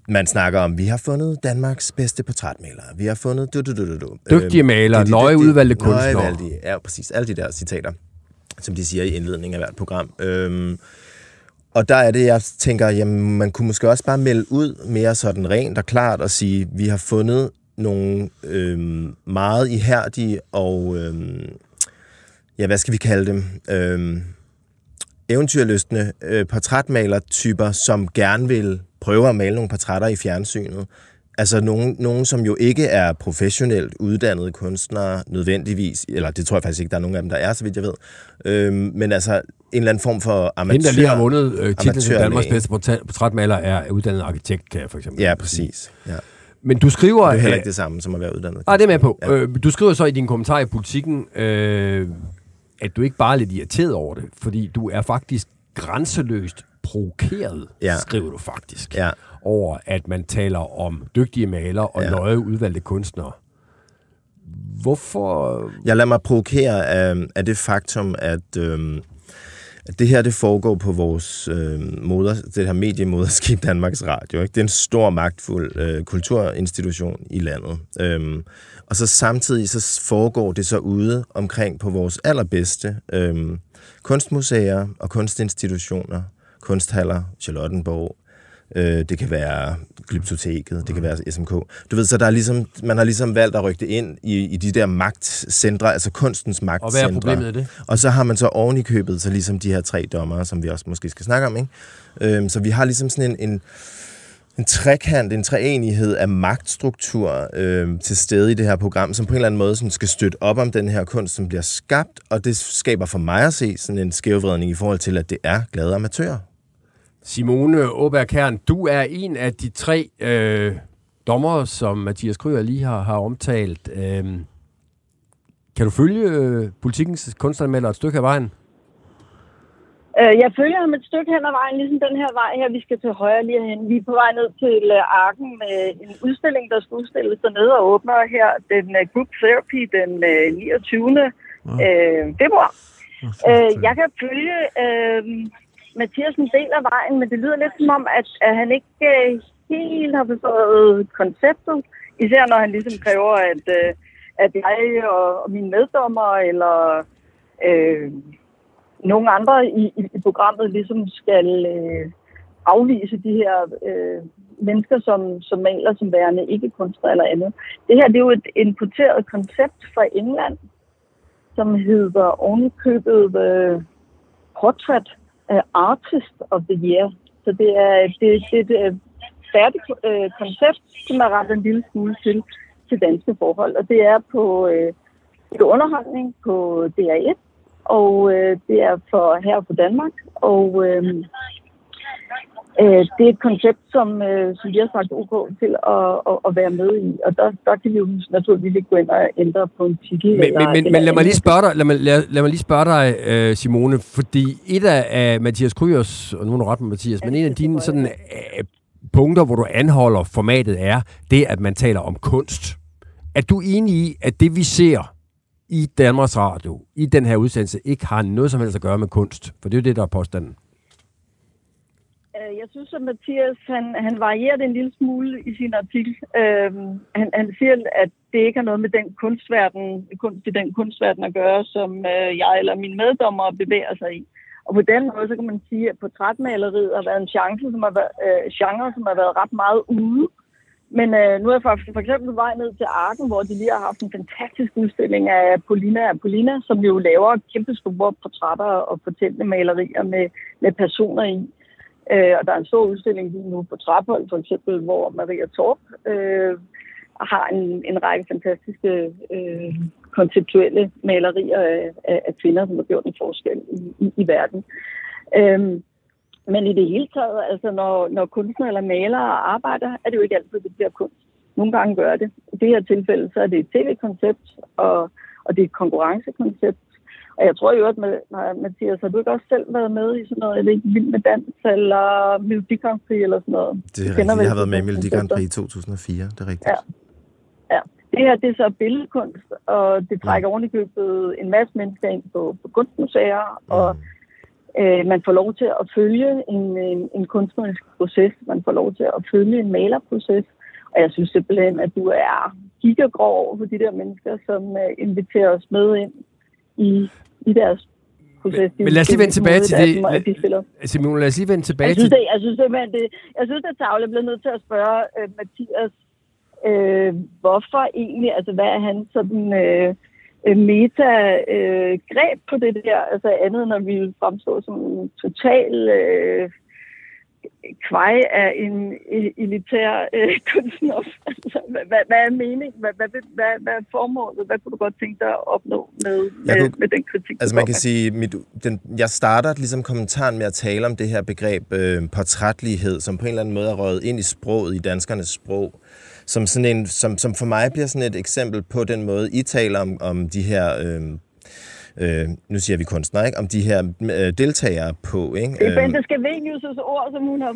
man snakker om, vi har fundet Danmarks bedste portrætmalere, vi har fundet du, du, du, du, du. Dygtige malere, øhm, nøje udvalgte kunstnere. Nøje valgte, ja, præcis. Alle de der citater, som de siger i indledningen af hvert program. Øhm, og der er det, jeg tænker, jamen man kunne måske også bare melde ud mere sådan rent og klart og sige, vi har fundet nogle øhm, meget ihærdige og, øhm, ja, hvad skal vi kalde dem, øhm, eventyrløstende øh, portrætmalertyper, som gerne vil prøve at male nogle portrætter i fjernsynet. Altså nogen, nogen, som jo ikke er professionelt uddannede kunstnere nødvendigvis, eller det tror jeg faktisk ikke, der er nogen af dem, der er, så vidt jeg ved. Øhm, men altså en eller anden form for amatør... Hende, der lige har vundet øh, titlen som Danmarks bedste portrætmaler, er uddannet arkitekt, kan jeg for eksempel Ja, præcis. Ja. Men du skriver... Det er heller øh, ikke det samme som at være uddannet. Ah, det er med på. Ja. Øh, du skriver så i din kommentar i politikken, øh, at du ikke bare er lidt irriteret over det, fordi du er faktisk grænseløst provokeret, Ja. skriver du faktisk, Ja. Over at man taler om dygtige malere og Ja. nøje udvalgte kunstnere. Hvorfor... Jeg lader mig provokere af, af det faktum, at, øhm, at det her det foregår på vores øh, moder, det her mediemoderskib Danmarks Radio. Ikke? Det er en stor, magtfuld øh, kulturinstitution i landet. Øhm, og så samtidig så foregår det så ude omkring på vores allerbedste øhm, kunstmuseer og kunstinstitutioner, kunsthaller, Charlottenborg, Øh, det kan være Glyptoteket, det kan være SMK. Du ved, så der er ligesom, man har ligesom valgt at rykke det ind i, i de der magtcentre, altså kunstens Og magtcentre. hvad er problemet det? Og så har man så oven i købet, så ligesom de her tre dommere, som vi også måske skal snakke om, ikke? Øhm, så vi har ligesom sådan en, en, en trekant, en treenighed af magtstruktur øh, til stede i det her program, som på en eller anden måde sådan skal støtte op om den her kunst, som bliver skabt, og det skaber for mig at se sådan en skævvredning i forhold til, at det er glade amatører. Simone Åberg du er en af de tre øh, dommere, som Mathias Kryer lige har, har omtalt. Øh, kan du følge øh, politikens kunstanmelder et stykke af vejen? Øh, jeg følger ham et stykke hen ad vejen, ligesom den her vej her, vi skal til højre lige hen. Vi er på vej ned til uh, Arken med en udstilling, der skal udstilles dernede og åbner her den uh, Group Therapy den uh, 29. Uh, februar. Uh, jeg kan følge uh, Mathiasen deler vejen, men det lyder lidt som om, at, at han ikke øh, helt har forstået konceptet. Især når han ligesom kræver, at, øh, at jeg og, og mine meddommer eller... øh, nogle andre i, i, i programmet ligesom skal øh, afvise de her øh, mennesker, som, som maler som værende ikke kunstner eller andet. Det her det er jo et importeret koncept fra England, som hedder ovenkøbet øh, Portrait uh, Artist of the Year. Så det er, det, det, det er et øh, færdigt uh, koncept, som er rettet en lille smule til, til danske forhold. Og det er på uh, det er underholdning på DR1, og uh, det er for her på Danmark. Og uh, øh, det er et koncept, som, øh, som vi har sagt OK til at, at, at være med i. Og der, der kan vi jo naturligvis ikke gå ind og ændre på en titel. Men, men, men, men lad mig lige spørge dig, lad mig, lad, lad mig lige spørge dig øh, Simone, fordi et af, af Mathias Kryers, og nu er du ret med Mathias, men en af dine sådan, øh, punkter, hvor du anholder formatet, er det, at man taler om kunst. Er du enig i, at det vi ser i Danmarks Radio, i den her udsendelse, ikke har noget som helst at gøre med kunst? For det er jo det, der er påstanden. Øh, jeg synes, at Mathias han, han varierer det en lille smule i sin artikel. Øhm, han, han siger, at det ikke har noget med den kunstverden, kunst i den kunstverden at gøre, som øh, jeg eller mine meddommere bevæger sig i. Og på den måde, så kan man sige, at portrætmaleriet har været en chance, som har været, øh, genre, som har været ret meget ude. Men øh, nu er jeg for, for eksempel vej ned til Arken, hvor de lige har haft en fantastisk udstilling af Polina af Polina, som jo laver kæmpe store portrætter og fortællende malerier med, med personer i. Øh, og der er en stor udstilling lige nu på Traphold, for eksempel, hvor Maria Torp øh, har en, en række fantastiske øh, konceptuelle malerier af, af, af kvinder, som har gjort en forskel i, i, i verden. Øhm, men i det hele taget, altså når, når kunstnere eller malere arbejder, er det jo ikke altid, det bliver kunst. Nogle gange gør det. I det her tilfælde, så er det et tv-koncept, og, og det er et konkurrencekoncept. Og jeg tror jo, at Mathias, har du ikke også selv været med i sådan noget, eller ikke Vild med Dans, eller Melodi Grand Prix, eller sådan noget? Det er kender rigtigt. Jeg har været med i Melodi Grand? Prix i 2004. Det er rigtigt. Ja. ja. Det her, det er så billedkunst, og det trækker oven i købet en masse mennesker ind på, på kunstmuseer, og øh, man får lov til at følge en, en, en kunstnerisk proces, man får lov til at følge en malerproces, og jeg synes simpelthen, at du er gigagrov over for de der mennesker, som øh, inviterer os med ind i, i deres proces. Men lad os lige vende tilbage til det. Dem, de. Simone, lad os lige vende tilbage Jeg synes, til... det, jeg synes simpelthen, det, jeg synes, er tavle. Bliver nødt til at spørge øh, Mathias, øh, hvorfor egentlig, altså hvad er han sådan øh, øh, meta-greb på det der, altså andet, når vi vil fremstå som en total øh, kvej af en elitær øh, kunstner. Altså, hvad, hvad, hvad er meningen? Hvad, hvad, hvad, hvad er formålet? Hvad kunne du godt tænke dig at opnå med, med, kunne, med den kritik? Altså man kan sige, mit, den, jeg starter ligesom kommentaren med at tale om det her begreb øh, portrætlighed, som på en eller anden måde er røget ind i sproget, i danskernes sprog som, sådan en, som, som for mig bliver sådan et eksempel på den måde, I taler om, om de her øh, øh, nu siger vi kunstner, ikke? om de her øh, deltagere på. Ikke? Det er Bente Scavenius' ord, som hun har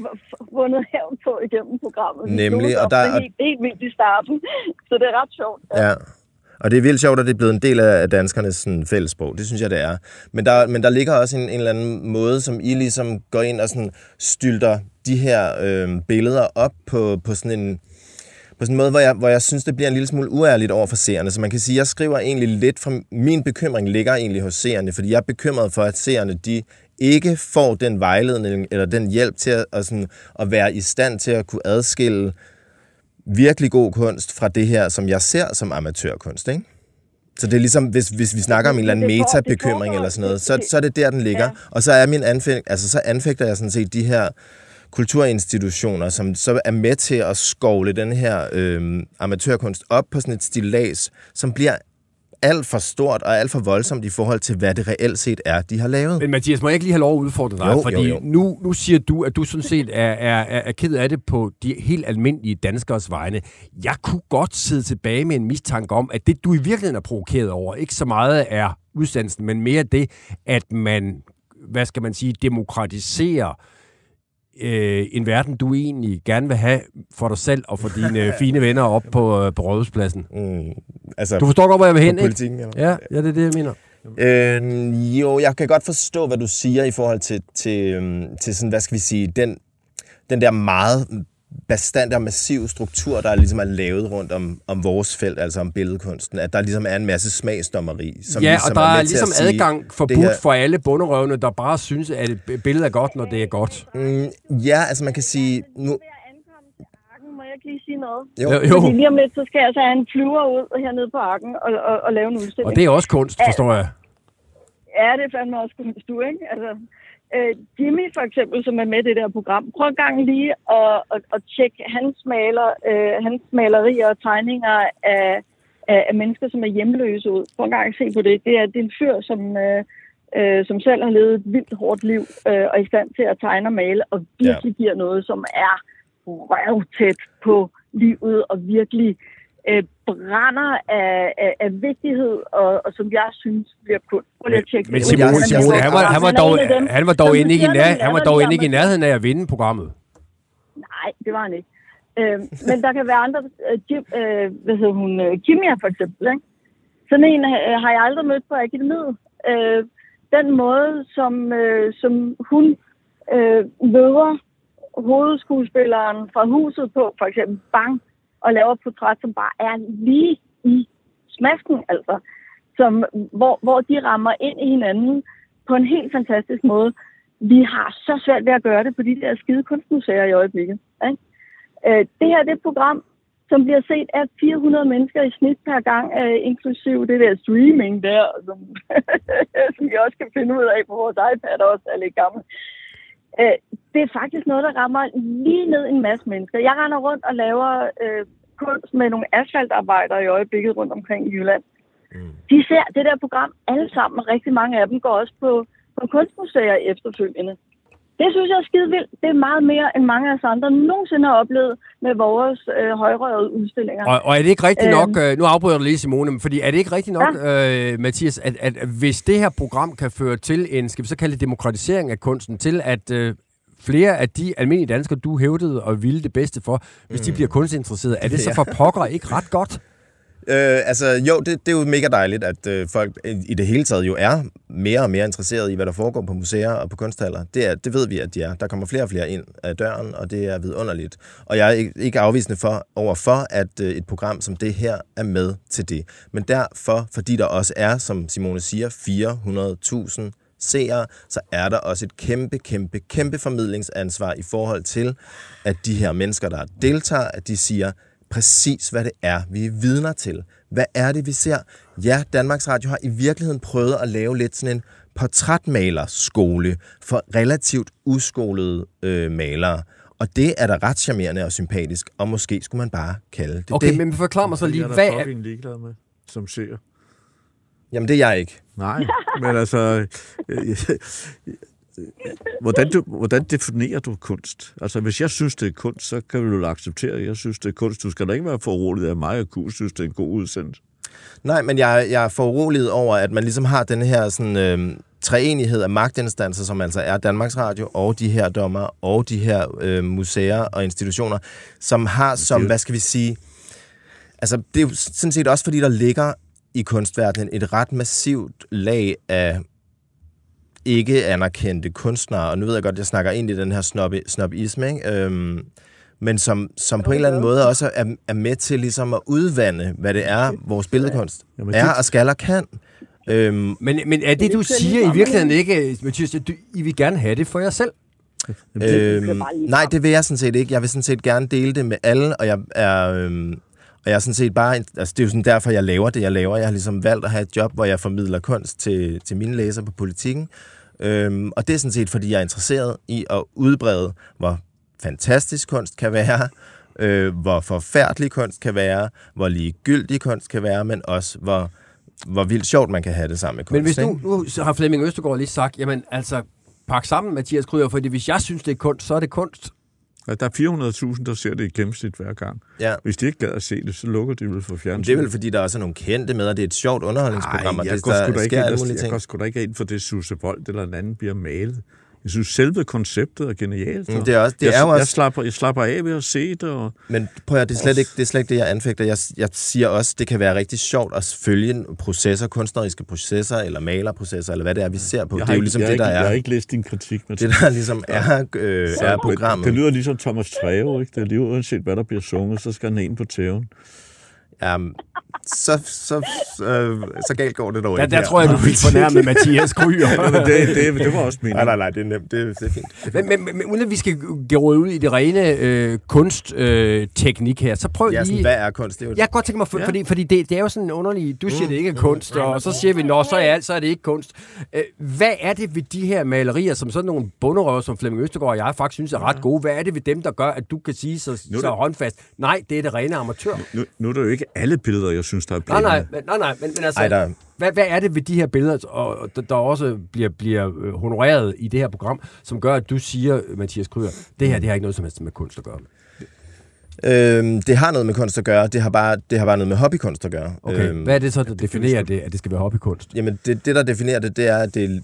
vundet hævn på igennem programmet. Nemlig, og der er... Helt, helt vildt i starten, så det er ret sjovt. Ja. ja. Og det er vildt sjovt, at det er blevet en del af danskernes sådan, fællesprog. Det synes jeg, det er. Men der, men der ligger også en, en eller anden måde, som I ligesom går ind og sådan stylter de her øh, billeder op på, på sådan en på sådan en måde, hvor jeg, hvor jeg synes, det bliver en lille smule uærligt over for seerne. Så man kan sige, at jeg skriver egentlig lidt fra... Min bekymring ligger egentlig hos seerne, fordi jeg er bekymret for, at seerne, de ikke får den vejledning eller den hjælp til at, at, sådan, at være i stand til at kunne adskille virkelig god kunst fra det her, som jeg ser som amatørkunst, ikke? Så det er ligesom, hvis, hvis vi snakker om en eller anden meta-bekymring eller sådan noget, så, så er det der, den ligger. Og så er min anfægt, altså så anfægter jeg sådan set de her kulturinstitutioner, som så er med til at skovle den her øh, amatørkunst op på sådan et stillads, som bliver alt for stort og alt for voldsomt i forhold til, hvad det reelt set er, de har lavet. Men Mathias, må jeg ikke lige have lov at udfordre dig? Jo, fordi jo, jo. Nu, nu siger du, at du sådan set er, er, er, er ked af det på de helt almindelige danskers vegne. Jeg kunne godt sidde tilbage med en mistanke om, at det, du i virkeligheden er provokeret over, ikke så meget er udsendelsen, men mere det, at man, hvad skal man sige, demokratiserer øh, en verden, du egentlig gerne vil have for dig selv og for dine fine venner op på, øh, på Rådhuspladsen. Mm, altså, du forstår godt, hvor jeg vil hen, ikke? Politikken, eller? Ja, ja, det er det, jeg mener. Øh, jo, jeg kan godt forstå, hvad du siger i forhold til, til, øhm, til sådan, hvad skal vi sige, den, den der meget bastant og massiv struktur, der ligesom er lavet rundt om, om vores felt, altså om billedkunsten, at der ligesom er en masse smagsdommeri. Som ja, ligesom og der er, er, ligesom sige, adgang forbudt her... for alle bunderøvne, der bare synes, at et billede er godt, når det er godt. Mm, ja, altså man kan sige... Nu... Må jeg ikke lige sige noget? Jo. jo. Fordi lige om lidt, så skal jeg så have en flyver ud hernede på arken og, og, og lave en udstilling. Og det er også kunst, forstår jeg. Ja, det er fandme også kunst, du, ikke? Altså, øh, Jimmy for eksempel, som er med i det der program, prøv en gang lige at, at, at tjekke hans, maler, øh, hans malerier og tegninger af, af, af mennesker, som er hjemløse ud. Prøv en gang at se på det. Det er, det er en fyr, som, øh, øh, som selv har levet et vildt hårdt liv øh, og er i stand til at tegne og male, og virkelig ja. giver noget, som er røvtæt på livet og virkelig øh, brænder af, af, af vigtighed, og, og som jeg synes bliver kun. Men, men Simone, Simone han, var, han, var dog, han var dog ikke, nær, han var dog ikke i nærheden af at vinde programmet. Nej, det var han ikke. Øh, men der kan være andre, øh, Jim, øh, hvad hedder hun, øh, Kimia for eksempel, ikke? Sådan en øh, har jeg aldrig mødt på akademiet. Øh, den måde, som, øh, som hun øh, møder hovedskuespilleren fra huset på, for eksempel Bang, og laver et portræt, som bare er lige i smasken, altså. Som, hvor, hvor de rammer ind i hinanden på en helt fantastisk måde. Vi har så svært ved at gøre det på de der skide kunstmuseer i øjeblikket. Ikke? Øh, det her det er et program, som bliver set af 400 mennesker i snit per gang, øh, inklusiv det der streaming der, som, som vi også kan finde ud af på vores iPad også, er lidt gammel. Øh, det er faktisk noget, der rammer lige ned en masse mennesker. Jeg render rundt og laver øh, kunst med nogle asfaltarbejdere i øjeblikket rundt omkring i Jylland. Mm. De ser det der program alle sammen, og rigtig mange af dem går også på, på kunstmuseer efterfølgende. Det synes jeg er skide vildt. Det er meget mere, end mange af os andre nogensinde har oplevet med vores øh, højrøvede udstillinger. Og, og er det ikke rigtigt nok, øh, nu afbryder du lige Simone, fordi er det ikke rigtigt nok, ja. øh, Mathias, at, at hvis det her program kan føre til en, skal vi så kalde det demokratisering af kunsten, til at øh, flere af de almindelige danskere, du hævdede og ville det bedste for, hvis mm. de bliver kunstinteresserede, er det så for pokker ikke ret godt? Øh, altså, jo, det, det er jo mega dejligt, at øh, folk i det hele taget jo er mere og mere interesseret i, hvad der foregår på museer og på kunsthaller. Det, er, det ved vi, at de er. Der kommer flere og flere ind ad døren, og det er vidunderligt. Og jeg er ikke, ikke afvisende for, overfor, at øh, et program som det her er med til det. Men derfor, fordi der også er, som Simone siger, 400.000 seere, så er der også et kæmpe, kæmpe, kæmpe formidlingsansvar i forhold til, at de her mennesker, der deltager, at de siger, præcis, hvad det er, vi er vidner til. Hvad er det, vi ser? Ja, Danmarks Radio har i virkeligheden prøvet at lave lidt sådan en portrætmalerskole for relativt uskolede øh, malere. Og det er da ret charmerende og sympatisk, og måske skulle man bare kalde det Okay, det. men forklar mig så lige, Jeg er hvad da er... fucking ligeglad med, som ser. Jamen, det er jeg ikke. Nej, men altså... øh, hvordan, du, hvordan definerer du kunst? Altså, hvis jeg synes, det er kunst, så kan du jo acceptere, at jeg synes, det er kunst. Du skal da ikke være foruroliget af mig, og kunne synes, det er en god udsendelse. Nej, men jeg, jeg er foruroliget over, at man ligesom har den her sådan, øh, treenighed af magtinstanser, som altså er Danmarks Radio og de her dommer og de her øh, museer og institutioner, som har som, hvad skal vi sige, altså det er jo sådan set også fordi, der ligger i kunstverdenen et ret massivt lag af ikke anerkendte kunstnere, og nu ved jeg godt, at jeg snakker ind i den her snob, snobisme, ikke? Øhm, men som, som på en eller anden måde også er, er med til ligesom at udvande, hvad det er, vores billedkunst Jamen, er og skal og kan. Øhm, Men, men er det, du siger i virkeligheden ikke, Mathias, at du, I vil gerne have det for jer selv? Øhm, nej, det vil jeg sådan set ikke. Jeg vil sådan set gerne dele det med alle, og jeg er... Øhm, og jeg er sådan set bare... Altså, det er jo sådan derfor, jeg laver det, jeg laver. Jeg har ligesom valgt at have et job, hvor jeg formidler kunst til, til mine læsere på politikken. Øhm, og det er sådan set, fordi jeg er interesseret i at udbrede, hvor fantastisk kunst kan være, øh, hvor forfærdelig kunst kan være, hvor ligegyldig kunst kan være, men også hvor, hvor vildt sjovt man kan have det sammen med kunst. Men hvis ikke? nu, nu så har Flemming Østergaard lige sagt, jamen altså, pak sammen, Mathias Kryger, fordi hvis jeg synes, det er kunst, så er det kunst. Der er 400.000, der ser det i gennemsnit hver gang. Ja. Hvis de ikke gad at se det, så lukker de vel for Men fjernsyn. det er vel, fordi der er nogle kendte med, og det er et sjovt underholdningsprogram, og jeg det, der ikke sker alle og- mulige jeg ting. går sgu da ikke ind for det, Susse Bold eller en anden bliver malet. Jeg synes, selve konceptet er genialt. Mm, og det er også- det jeg, er Jeg også- slapper, jeg slapper af ved at se det. Og, Men prøv at det er slet ikke det, er slet ikke det jeg anfægter. Jeg, jeg siger også, det kan være rigtig sjovt at følge processer, kunstneriske processer, eller malerprocesser, eller hvad det er, vi ser på. jeg Det er jo ikke- ligesom jeg det, der ikke, Jeg har er. ikke læst din kritik. Men Det, der ligesom er, øh, er programmet. Det lyder ligesom Thomas Treve, ikke? Det er lige uanset, hvad der bliver sunget, så skal han ind på tæven. Ja, så, så, øh, så galt går det dog Der, ikke. der her. tror jeg, du vil fornærme Mathias Kryger. Ja, det, det, det var også min. Nej, nej, nej, det er nemt. Det, er- det er fint. Men, men, men uden at vi skal gå ud i det rene øh, kunstteknik øh, her, så prøv Ja, lige... sådan, hvad er kunst? Det er jo Jeg kan godt tænke mig, for, ja. fordi, fordi det, det er jo sådan underligt, du siger, det ikke er kunst, og så siger vi, nå, så er alt, så er det ikke kunst. Øh, hvad er det ved de her malerier, som sådan nogle bunderøver, som Flemming Østergaard og jeg faktisk synes er ret gode, hvad er det ved dem, der gør, at du kan sige så, Nu så det- håndfast, nej, det er det rene amatør. Nu, nu er det jo ikke alle billeder, jeg synes, der er Nej, blinde. nej, men, nej, nej, men, men altså, Ej, der- hvad, hvad er det ved de her billeder, og, der, der også bliver, bliver øh, honoreret i det her program, som gør, at du siger, Mathias Kryger, det her, det har ikke noget som helst med kunst at gøre. Øhm, det har noget med kunst at gøre. Det har bare, det har bare noget med hobbykunst at gøre. Okay, Øhm, hvad er det så, der definerer det, at det skal være hobbykunst? Jamen, det, det der definerer det, det er, at det,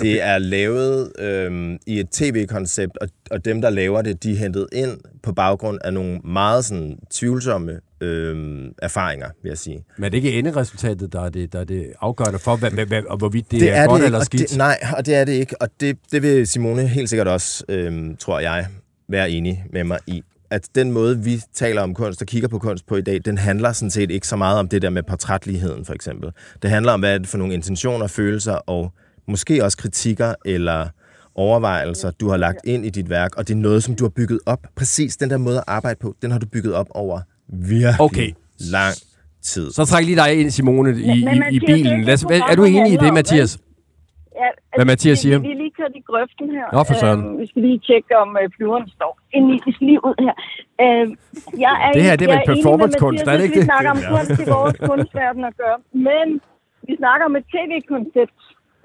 det er lavet øhm, i et tv-koncept, og, og dem, der laver det, de er hentet ind på baggrund af nogle meget sådan, tvivlsomme øhm, erfaringer, vil jeg sige. Men er det ikke enderesultatet, der er det, der er det afgørende for, hvad, hvad, hvad, og hvorvidt det, det er, er godt det ikke, eller skidt? Det, nej, og det er det ikke. Og det, det vil Simone helt sikkert også, øhm, tror jeg, være enig med mig i. At den måde, vi taler om kunst og kigger på kunst på i dag, den handler sådan set ikke så meget om det der med portrætligheden, for eksempel. Det handler om, hvad er det for nogle intentioner, følelser og måske også kritikker eller overvejelser, du har lagt ind i dit værk, og det er noget, som du har bygget op. Præcis den der måde at arbejde på, den har du bygget op over virkelig Okay. lang tid. Så træk lige dig ind, Simone, i, Men- i, men i Mathias, bilen. Lad os, er er du enig i det, Mathias? Ja, Hvad Mathias vi- siger? Vi, vi lige kørt i grøften her. Nå, for søren. Øhm, vi skal lige tjekke, om øh, flyveren står inde i. Vi skal lige ud her. Øhm, jeg er, Det her, det er vel performancekunst, Mathias, er det ikke Vi det? snakker om Ja. kunst i vores kunstverden at gøre. Men vi snakker om et tv-koncept.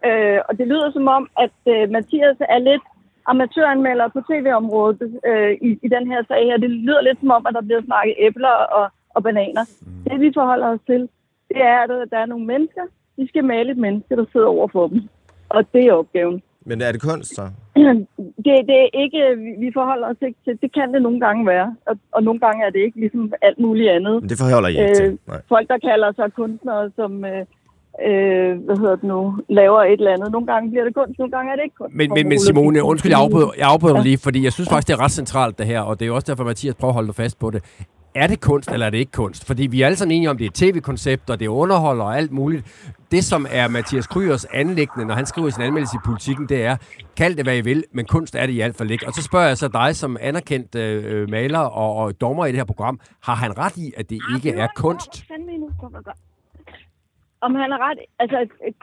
Øh, og det lyder som om, at øh, Mathias er lidt amatøranmelder på tv-området øh, i, i den her sag her. Det lyder lidt som om, at der bliver snakket æbler og, og bananer. Mm. Det vi forholder os til, det er, at der er nogle mennesker, de skal male et menneske, der sidder over for dem. Og det er opgaven. Men er det kunst, så? Det, det er ikke, vi- forholder os ikke til, det kan det nogle gange være, og, og nogle gange er det ikke ligesom alt muligt andet. Men det forholder I ikke til. Nej. Folk, der kalder sig kunstnere, som, øh, øh, hvad hedder det nu, laver et eller andet. Nogle gange bliver det kunst, nogle gange er det ikke kunst. Men, men, men Simone, undskyld, jeg afbryder, jeg afbryder dig lige, fordi jeg synes faktisk, det er ret centralt det her, og det er jo også derfor, Mathias prøver at holde dig fast på det. Er det kunst, eller er det ikke kunst? Fordi vi er alle sammen enige om, det er tv-koncept, og det underholder og alt muligt. Det, som er Mathias Kryers anlæggende, når han skriver sin anmeldelse i politikken, det er, kald det hvad I vil, men kunst er det i hvert fald ikke. Og så spørger jeg så dig, som anerkendt øh, maler og, og dommer i det her program, har han ret i, at det ikke er kunst? Om han er ret... Altså,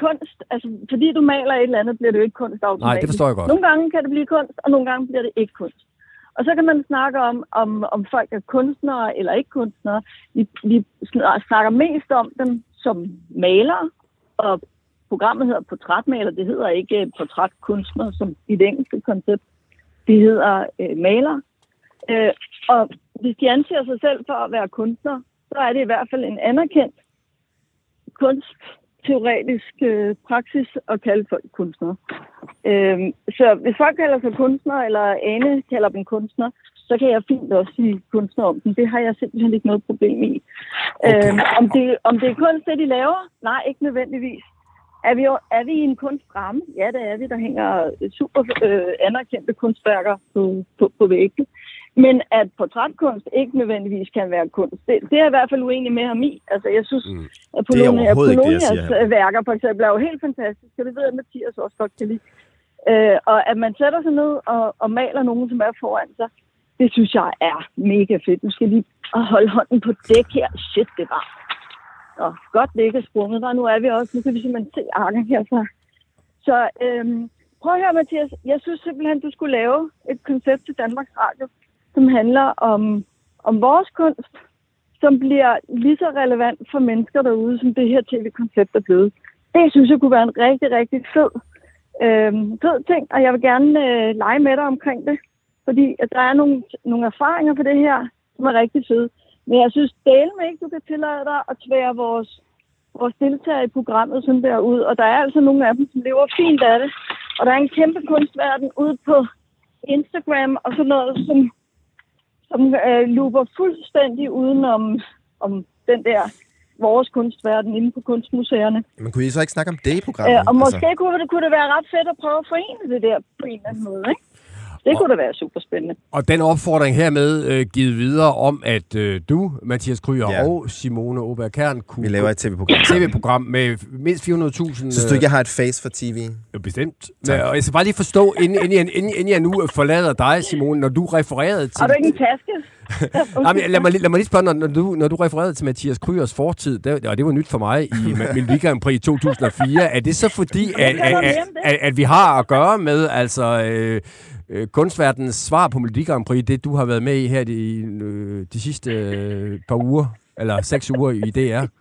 kunst... Altså, fordi du maler et eller andet, bliver det jo ikke kunst automatisk. Nej, det forstår jeg godt. Nogle gange kan det blive kunst, og nogle gange bliver det ikke kunst. Og så kan man snakke om, om, om folk er kunstnere eller ikke kunstnere. Vi, vi snakker mest om dem som malere, og programmet hedder portrætmaler. Det hedder ikke portrætkunstner som i det engelske koncept. Det hedder øh, maler. Øh, og hvis de anser sig selv for at være kunstnere, så er det i hvert fald en anerkendt kunstteoretisk øh, praksis at kalde folk kunstnere. Øh, så hvis folk kalder sig kunstnere, eller Ane kalder dem kunstnere, så kan jeg fint også sige kunstner om dem. Det har jeg simpelthen ikke noget problem i. Okay. Øh, om, det, om det er kunst, det de laver? Nej, ikke nødvendigvis. Er vi, er vi i en kunstramme? Ja, det er vi. Der hænger super øh, anerkendte kunstværker på, på, på væggen. Men at portrætkunst ikke nødvendigvis kan være kunst, det, det er jeg i hvert fald uenig med ham i. Altså, jeg synes, mm. at Polonias værker for eksempel er jo helt fantastiske. Det ved jeg, Mathias også godt kan lide. Øh, og at man sætter sig ned og, og maler nogen, som er foran sig, det synes jeg er mega fedt. Nu skal lige holde hånden på dæk her. Shit, det var. Nå, godt det ikke er sprunget der. Nu er vi også. Nu kan vi simpelthen se arken herfra. Så øhm, prøv at høre, Mathias. Jeg synes simpelthen, du skulle lave et koncept til Danmarks Radio, som handler om, om vores kunst, som bliver lige så relevant for mennesker derude, som det her tv-koncept er blevet. Det synes jeg kunne være en rigtig, rigtig fed, øh, fed ting, og jeg vil gerne øh, lege med dig omkring det, fordi at der er nogle, nogle erfaringer på det her, som er rigtig fede. Men jeg synes dele med ikke, du kan tillade dig at tvære vores, vores deltagere i programmet sådan der ud, og der er altså nogle af dem, som lever fint af det. Og der er en kæmpe kunstverden ude på Instagram og sådan noget, som som øh, luber fuldstændig uden om, om den der vores kunstverden inde på kunstmuseerne. Men kunne I så ikke snakke om det i programmet? Øh, og måske altså... kunne, det, kunne det være ret fedt at prøve at forene det der på en eller anden måde, ikke? Det kunne da være super spændende. Og den opfordring hermed øh, givet videre om, at øh, du, Mathias Kryer ja. og Simone Oberg Kern kunne... Vi laver et tv-program. Et tv-program med mindst 400.000... Synes du ikke, jeg har et face for tv? Jo, bestemt. Men, og jeg skal bare lige forstå, inden, inden, inden, inden, inden jeg nu forlader dig, Simone, når du refererede til... Har du ikke en taske? Jamen, lad, mig, lad mig lige spørge, når, når, du, når du refererede til Mathias Kryers fortid, der, og det var nyt for mig i Melodi Grand Prix 2004, er det så fordi, at, at, at, at, at vi har at gøre med altså, øh, øh, kunstverdens svar på Melodi Grand Prix, det du har været med i her de, øh, de sidste øh, par uger, eller seks uger i DR?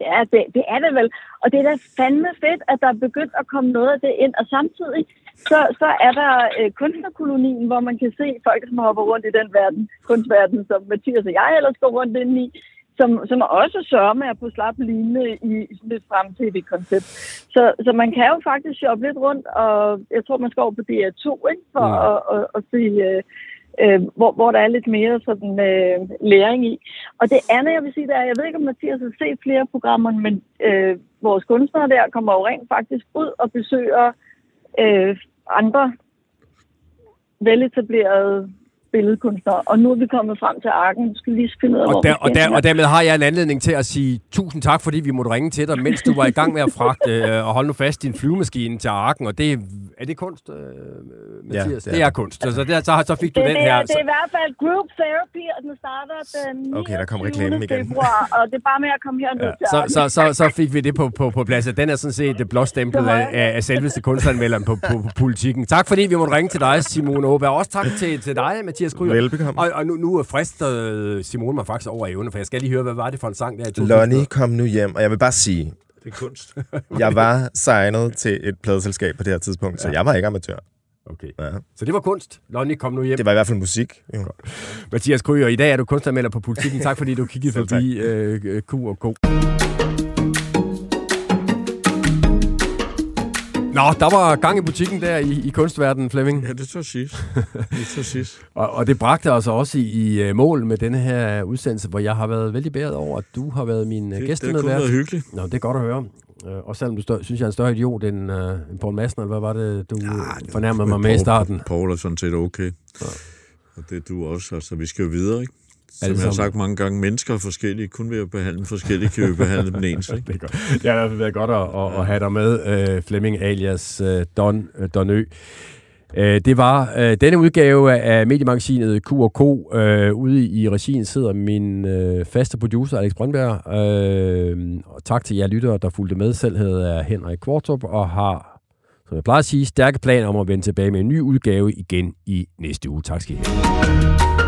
Ja, det, det er det vel. Og det er da fandme fedt, at der er begyndt at komme noget af det ind. Og samtidig så, så er der øh, kunstnerkolonien, hvor man kan se folk, som hopper rundt i den verden, kunstverden, som Mathias og jeg ellers går rundt ind i, som, som også sørger med at på slap lignende i, i sådan et frem-tv-koncept. Så, så man kan jo faktisk shoppe lidt rundt, og jeg tror, man skal over på DR2, ikke? For ja. at, at, at se... Øh, øh, hvor, hvor der er lidt mere sådan øh, læring i. Og det andet, jeg vil sige, det er, jeg ved ikke, om Mathias har set flere programmer, men øh, vores kunstnere der kommer jo rent faktisk ud og besøger øh, andre veletablerede billedkunstnere. Og nu er vi kommet frem til arken. Vi skal lige finde ud af, og, der, og, der, og dermed har jeg en anledning til at sige tusind tak, fordi vi måtte ringe til dig, mens du var i gang med at fragte øh, og holde nu fast din flyvemaskine til arken. Og det er det kunst, øh, Mathias? Ja, det, er. det er kunst. Så, der, så, så fik du det, den det, her. Det er i hvert fald group therapy, og den starter den Okay, der kom reklamen igen. Februar, og det er bare med at komme herned ja, så, så, så, så fik vi det på, på, på plads. Den er sådan set det blåstempel af, af, af selveste kunstanmelderen på, på, på, politikken. Tak fordi vi måtte ringe til dig, Simone Åberg. Også tak til, til dig, Mathias Kryer. Velbekomme. Og, og nu, nu frister Simone mig faktisk over evne, for jeg skal lige høre, hvad var det for en sang der i 2000? Lonnie, kom nu hjem, og jeg vil bare sige, det er kunst. jeg var signet til et pladeselskab på det her tidspunkt, ja. så jeg var ikke amatør. Okay. Ja. Så det var kunst. Lonnie, kom nu hjem. Det var i hvert fald musik. Jo. Mathias Kryer, i dag er du kunstanmelder på Politikken. Tak fordi du kiggede forbi øh, Q og K. Nå, der var gang i butikken der i, i kunstverdenen, Flemming. Ja, det tør siges. Det tør siges. og, og det bragte os også i, i øh, mål med denne her udsendelse, hvor jeg har været vældig bæret over, at du har været min det, gæst. Det har været hyggeligt. Nå, det er godt at høre. Øh, og selvom du stør, synes, jeg er en større idiot end, uh, end Paul Madsen, eller hvad var det, du ja, fornærmede mig med i starten? Paul er sådan set okay. Ja. Og det er du også. Altså, vi skal jo videre, ikke? Som jeg har sagt mange gange, mennesker er forskellige. Kun ved at behandle dem forskellige, kan vi behandle dem ens. Ikke? det er godt. Det har været godt at, at, at have dig med, uh, Flemming alias uh, Don, uh, Donø. Øh, det var øh, denne udgave af mediemagasinet Q&K. Øh, ude i regien sidder min øh, faste producer, Alex Brøndberg. Øh, og tak til jer lyttere, der fulgte med. Selv hedder jeg Henrik Kvartrup og har, som jeg plejer at sige, stærke planer om at vende tilbage med en ny udgave igen i næste uge. Tak skal I have.